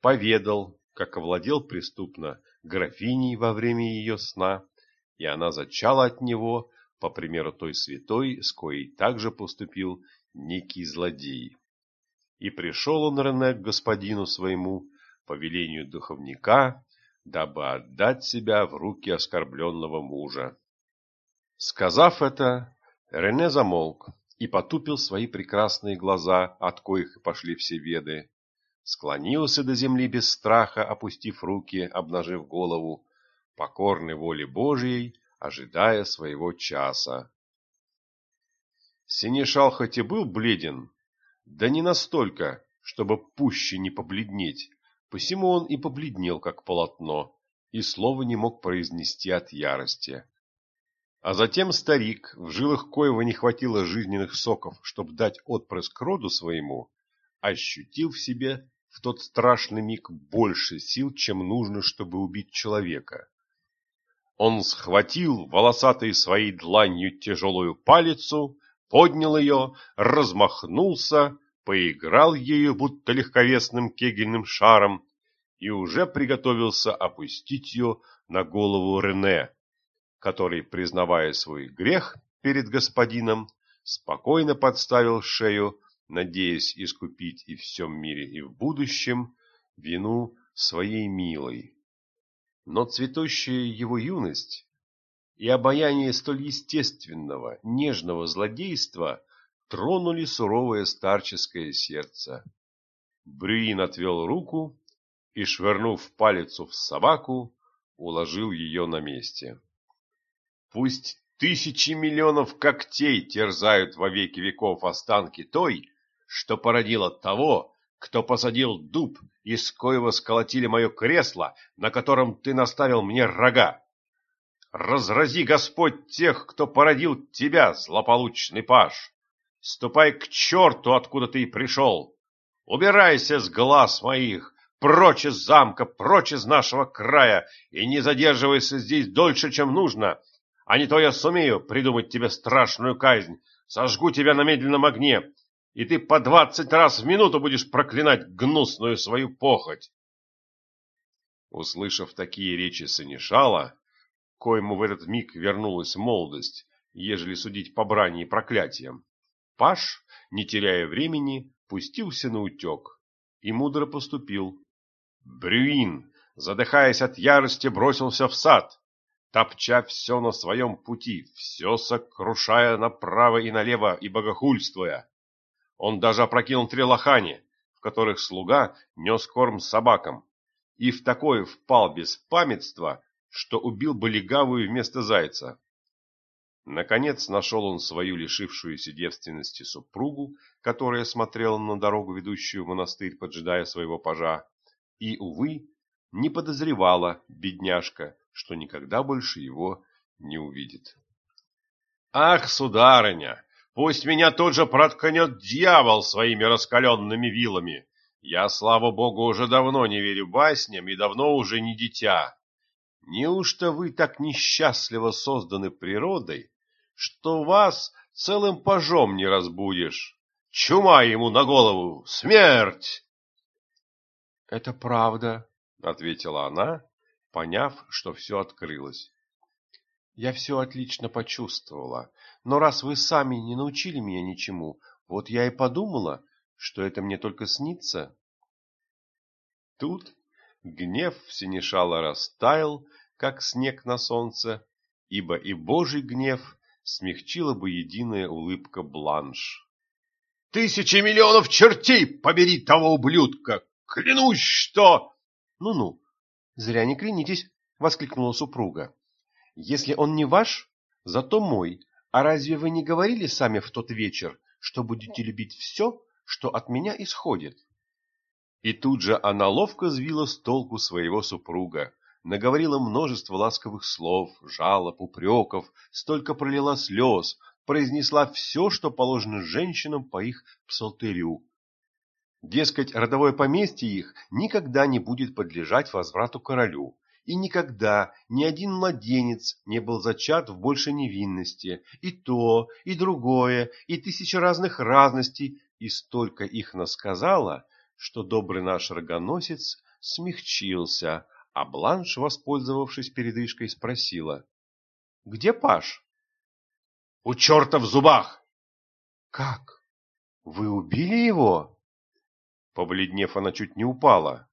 Поведал, как овладел преступно графиней во время ее сна, и она зачала от него, по примеру той святой, с коей также поступил некий злодей. И пришел он, Рене, к господину своему, по велению духовника, дабы отдать себя в руки оскорбленного мужа. Сказав это, Рене замолк и потупил свои прекрасные глаза, от коих пошли все веды, склонился до земли без страха, опустив руки, обнажив голову, покорной воле Божией, ожидая своего часа. Синешал хоть и был бледен, да не настолько, чтобы пуще не побледнеть, посему он и побледнел, как полотно, и слова не мог произнести от ярости. А затем старик, в жилах коего не хватило жизненных соков, чтобы дать отпрыск роду своему, ощутил в себе в тот страшный миг больше сил, чем нужно, чтобы убить человека. Он схватил волосатой своей дланью тяжелую палицу, поднял ее, размахнулся, поиграл ею, будто легковесным кегельным шаром, и уже приготовился опустить ее на голову Рене, который, признавая свой грех перед господином, спокойно подставил шею надеясь искупить и в всем мире, и в будущем вину своей милой. Но цветущая его юность и обаяние столь естественного, нежного злодейства тронули суровое старческое сердце. Брюин отвел руку и, швырнув палицу в собаку, уложил ее на месте. Пусть тысячи миллионов когтей терзают во веки веков останки той, что породило того, кто посадил дуб, из коего сколотили мое кресло, на котором ты наставил мне рога. Разрази, Господь, тех, кто породил тебя, злополучный паш. Ступай к черту, откуда ты пришел. Убирайся с глаз моих, прочь из замка, прочь из нашего края, и не задерживайся здесь дольше, чем нужно, а не то я сумею придумать тебе страшную казнь, сожгу тебя на медленном огне, и ты по двадцать раз в минуту будешь проклинать гнусную свою похоть. Услышав такие речи Санишала, коему в этот миг вернулась молодость, ежели судить по брани и проклятиям, Паш, не теряя времени, пустился на утек и мудро поступил. Брюин, задыхаясь от ярости, бросился в сад, топча все на своем пути, все сокрушая направо и налево и богохульствуя. Он даже опрокинул три лохани, в которых слуга нес корм собакам, и в такое впал без памятства, что убил бы легавую вместо зайца. Наконец нашел он свою лишившуюся девственности супругу, которая смотрела на дорогу, ведущую в монастырь, поджидая своего пажа, и, увы, не подозревала, бедняжка, что никогда больше его не увидит. «Ах, сударыня!» Пусть меня тут же проткнет дьявол своими раскаленными вилами. Я, слава богу, уже давно не верю басням и давно уже не дитя. Неужто вы так несчастливо созданы природой, что вас целым пажом не разбудишь? Чума ему на голову! Смерть! — Это правда, — ответила она, поняв, что все открылось. Я все отлично почувствовала, но раз вы сами не научили меня ничему, вот я и подумала, что это мне только снится. Тут гнев Синешала растаял, как снег на солнце, ибо и божий гнев смягчила бы единая улыбка Бланш. «Тысячи миллионов чертей побери того ублюдка! Клянусь, что...» «Ну-ну, зря не клянитесь!» — воскликнула супруга. «Если он не ваш, зато мой, а разве вы не говорили сами в тот вечер, что будете любить все, что от меня исходит? И тут же она ловко сбила с толку своего супруга, наговорила множество ласковых слов, жалоб, упреков, столько пролила слез, произнесла все, что положено женщинам по их псалтырю. Дескать, родовое поместье их никогда не будет подлежать возврату королю, и никогда ни один младенец не был зачат в большей невинности, и то, и другое, и тысяча разных разностей, и столько их насказала, что добрый наш рогоносец смягчился, а Бланш, воспользовавшись передышкой, спросила. — Где Паш? — У черта в зубах! — Как? Вы убили его? Побледнев, она чуть не упала.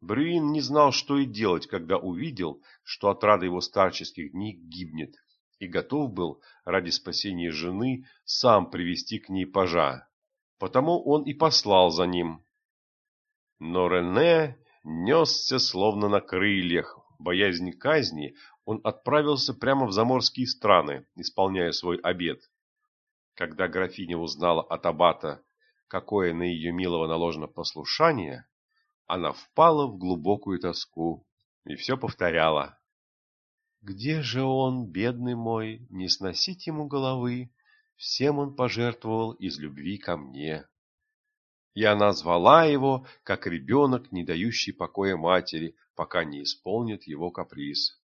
Брюин не знал, что и делать, когда увидел, что отрада его старческих дней гибнет, и готов был ради спасения жены сам привести к ней пажа. Потому он и послал за ним. Но Рене несся словно на крыльях. Боязнь казни, он отправился прямо в заморские страны, исполняя свой обет. Когда графиня узнала от аббата, какое на ее милого наложено послушание, она впала в глубокую тоску и все повторяла. «Где же он, бедный мой, не сносить ему головы? Всем он пожертвовал из любви ко мне». И она звала его, как ребенок, не дающий покоя матери, пока не исполнит его каприз.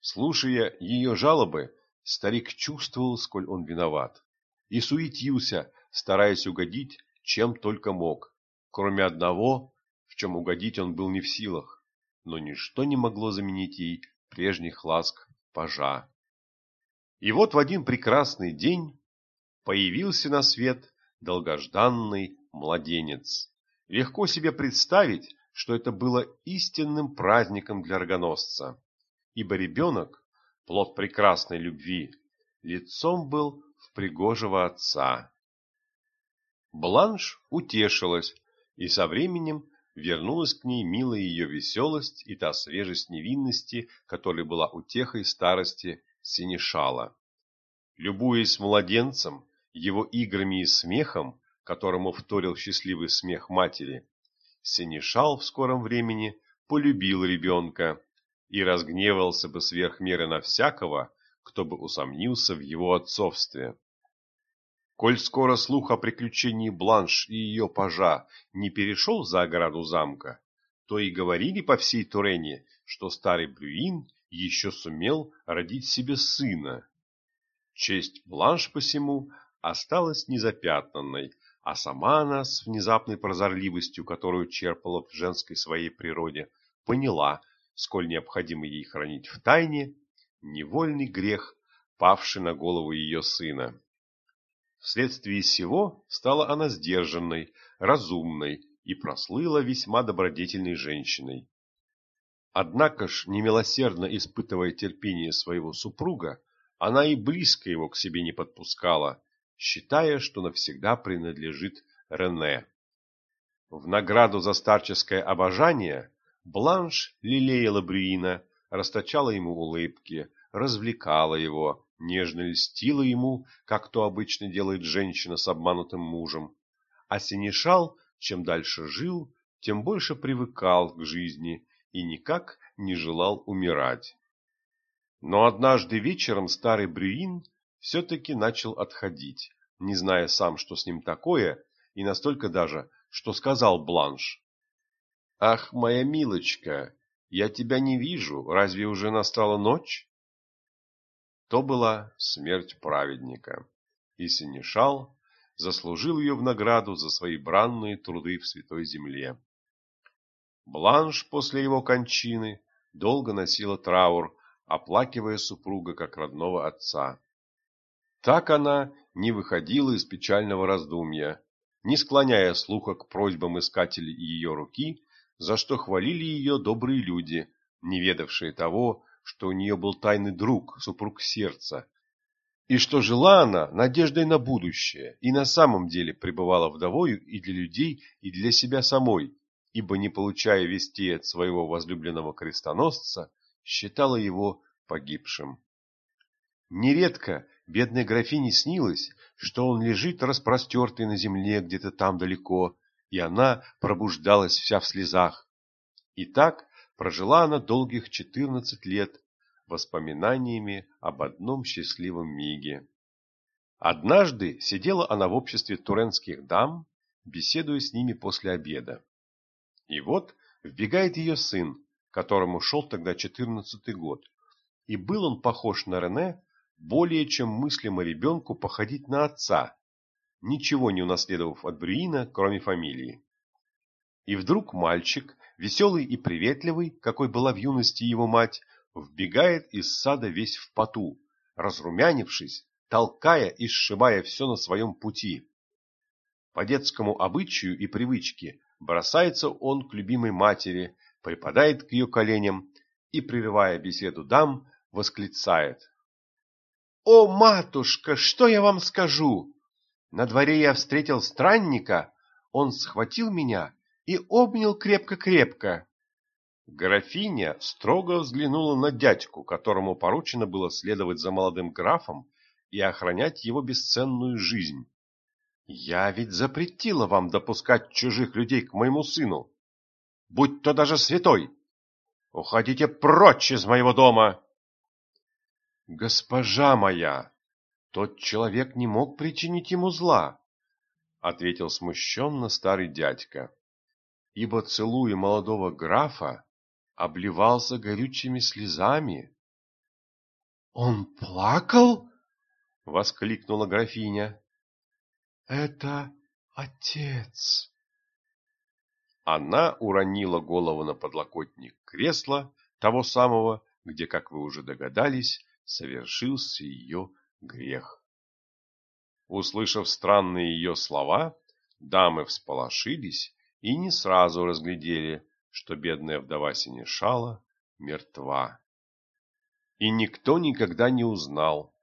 Слушая ее жалобы, старик чувствовал, сколь он виноват, и суетился, стараясь угодить, чем только мог, кроме одного в чем угодить он был не в силах, но ничто не могло заменить ей прежних ласк пажа. И вот в один прекрасный день появился на свет долгожданный младенец. Легко себе представить, что это было истинным праздником для рогоносца, ибо ребенок, плод прекрасной любви, лицом был в пригожего отца. Бланш утешилась и со временем вернулась к ней милая ее веселость и та свежесть невинности, которая была утехой старости Синешала. Любуясь младенцем, его играми и смехом, которому вторил счастливый смех матери, Синешал в скором времени полюбил ребенка и разгневался бы сверх меры на всякого, кто бы усомнился в его отцовстве. Коль скоро слух о приключении Бланш и ее пажа не перешел за ограду замка, то и говорили по всей Турене, что старый Брюин еще сумел родить себе сына. Честь Бланш посему осталась незапятнанной, а сама она с внезапной прозорливостью, которую черпала в женской своей природе, поняла, сколь необходимо ей хранить в тайне невольный грех, павший на голову ее сына. Вследствие сего стала она сдержанной, разумной и прослыла весьма добродетельной женщиной. Однако ж, немилосердно испытывая терпение своего супруга, она и близко его к себе не подпускала, считая, что навсегда принадлежит Рене. В награду за старческое обожание Бланш лелеяла Брюина, расточала ему улыбки, развлекала его, нежно льстила ему, как то обычно делает женщина с обманутым мужем. А Синешал, чем дальше жил, тем больше привыкал к жизни и никак не желал умирать. Но однажды вечером старый Брюин все-таки начал отходить, не зная сам, что с ним такое, и настолько даже, что сказал Бланш. «Ах, моя милочка, я тебя не вижу, разве уже настала ночь?» То была смерть праведника, и Синешал заслужил ее в награду за свои бранные труды в Святой Земле. Бланш после его кончины долго носила траур, оплакивая супруга как родного отца. Так она не выходила из печального раздумья, не склоняя слуха к просьбам искателей ее руки, за что хвалили ее добрые люди, не ведавшие того, что у нее был тайный друг, супруг сердца, и что жила она надеждой на будущее, и на самом деле пребывала вдовою и для людей, и для себя самой, ибо, не получая вести от своего возлюбленного крестоносца, считала его погибшим. Нередко бедной графине снилось, что он лежит распростертый на земле где-то там далеко, и она пробуждалась вся в слезах. И так прожила она долгих четырнадцать лет воспоминаниями об одном счастливом миге. Однажды сидела она в обществе туренских дам, беседуя с ними после обеда. И вот вбегает ее сын, которому шел тогда четырнадцатый год, и был он похож на Рене более чем мыслимо ребенку походить на отца, ничего не унаследовав от Брюина, кроме фамилии. И вдруг мальчик, веселый и приветливый, какой была в юности его мать, вбегает из сада весь в поту, разрумянившись, толкая и сшибая все на своем пути. По детскому обычаю и привычке бросается он к любимой матери, припадает к ее коленям и, прерывая беседу дам, восклицает. «О, матушка, что я вам скажу? На дворе я встретил странника, он схватил меня и обнял крепко-крепко. Графиня строго взглянула на дядьку, которому поручено было следовать за молодым графом и охранять его бесценную жизнь. «Я ведь запретила вам допускать чужих людей к моему сыну, будь то даже святой. Уходите прочь из моего дома!» «Госпожа моя, тот человек не мог причинить ему зла», — ответил смущенно старый дядька, «ибо, целуя молодого графа, обливался горючими слезами. «Он плакал?» — воскликнула графиня. «Это отец!» Она уронила голову на подлокотник кресла, того самого, где, как вы уже догадались, совершился ее грех. Услышав странные ее слова, дамы всполошились и не сразу разглядели, что бедная вдова Синешала мертва. И никто никогда не узнал,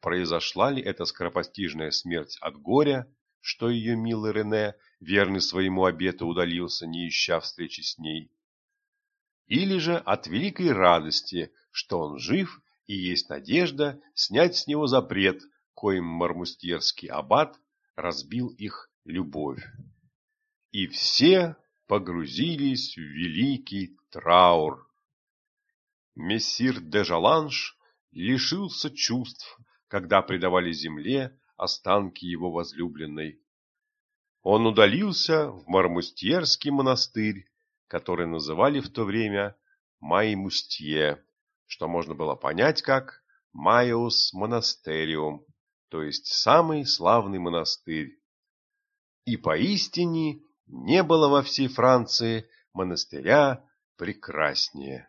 произошла ли эта скоропостижная смерть от горя, что ее милый Рене, верный своему обету, удалился, не ища встречи с ней, или же от великой радости, что он жив и есть надежда снять с него запрет, коим мармустьерский аббат разбил их любовь. И все погрузились в великий траур. Мессир де Жаланш лишился чувств, когда предавали земле останки его возлюбленной. Он удалился в Мармустьерский монастырь, который называли в то время Маймустье, что можно было понять как Майус Монастериум, то есть самый славный монастырь. И поистине не было во всей Франции монастыря прекраснее.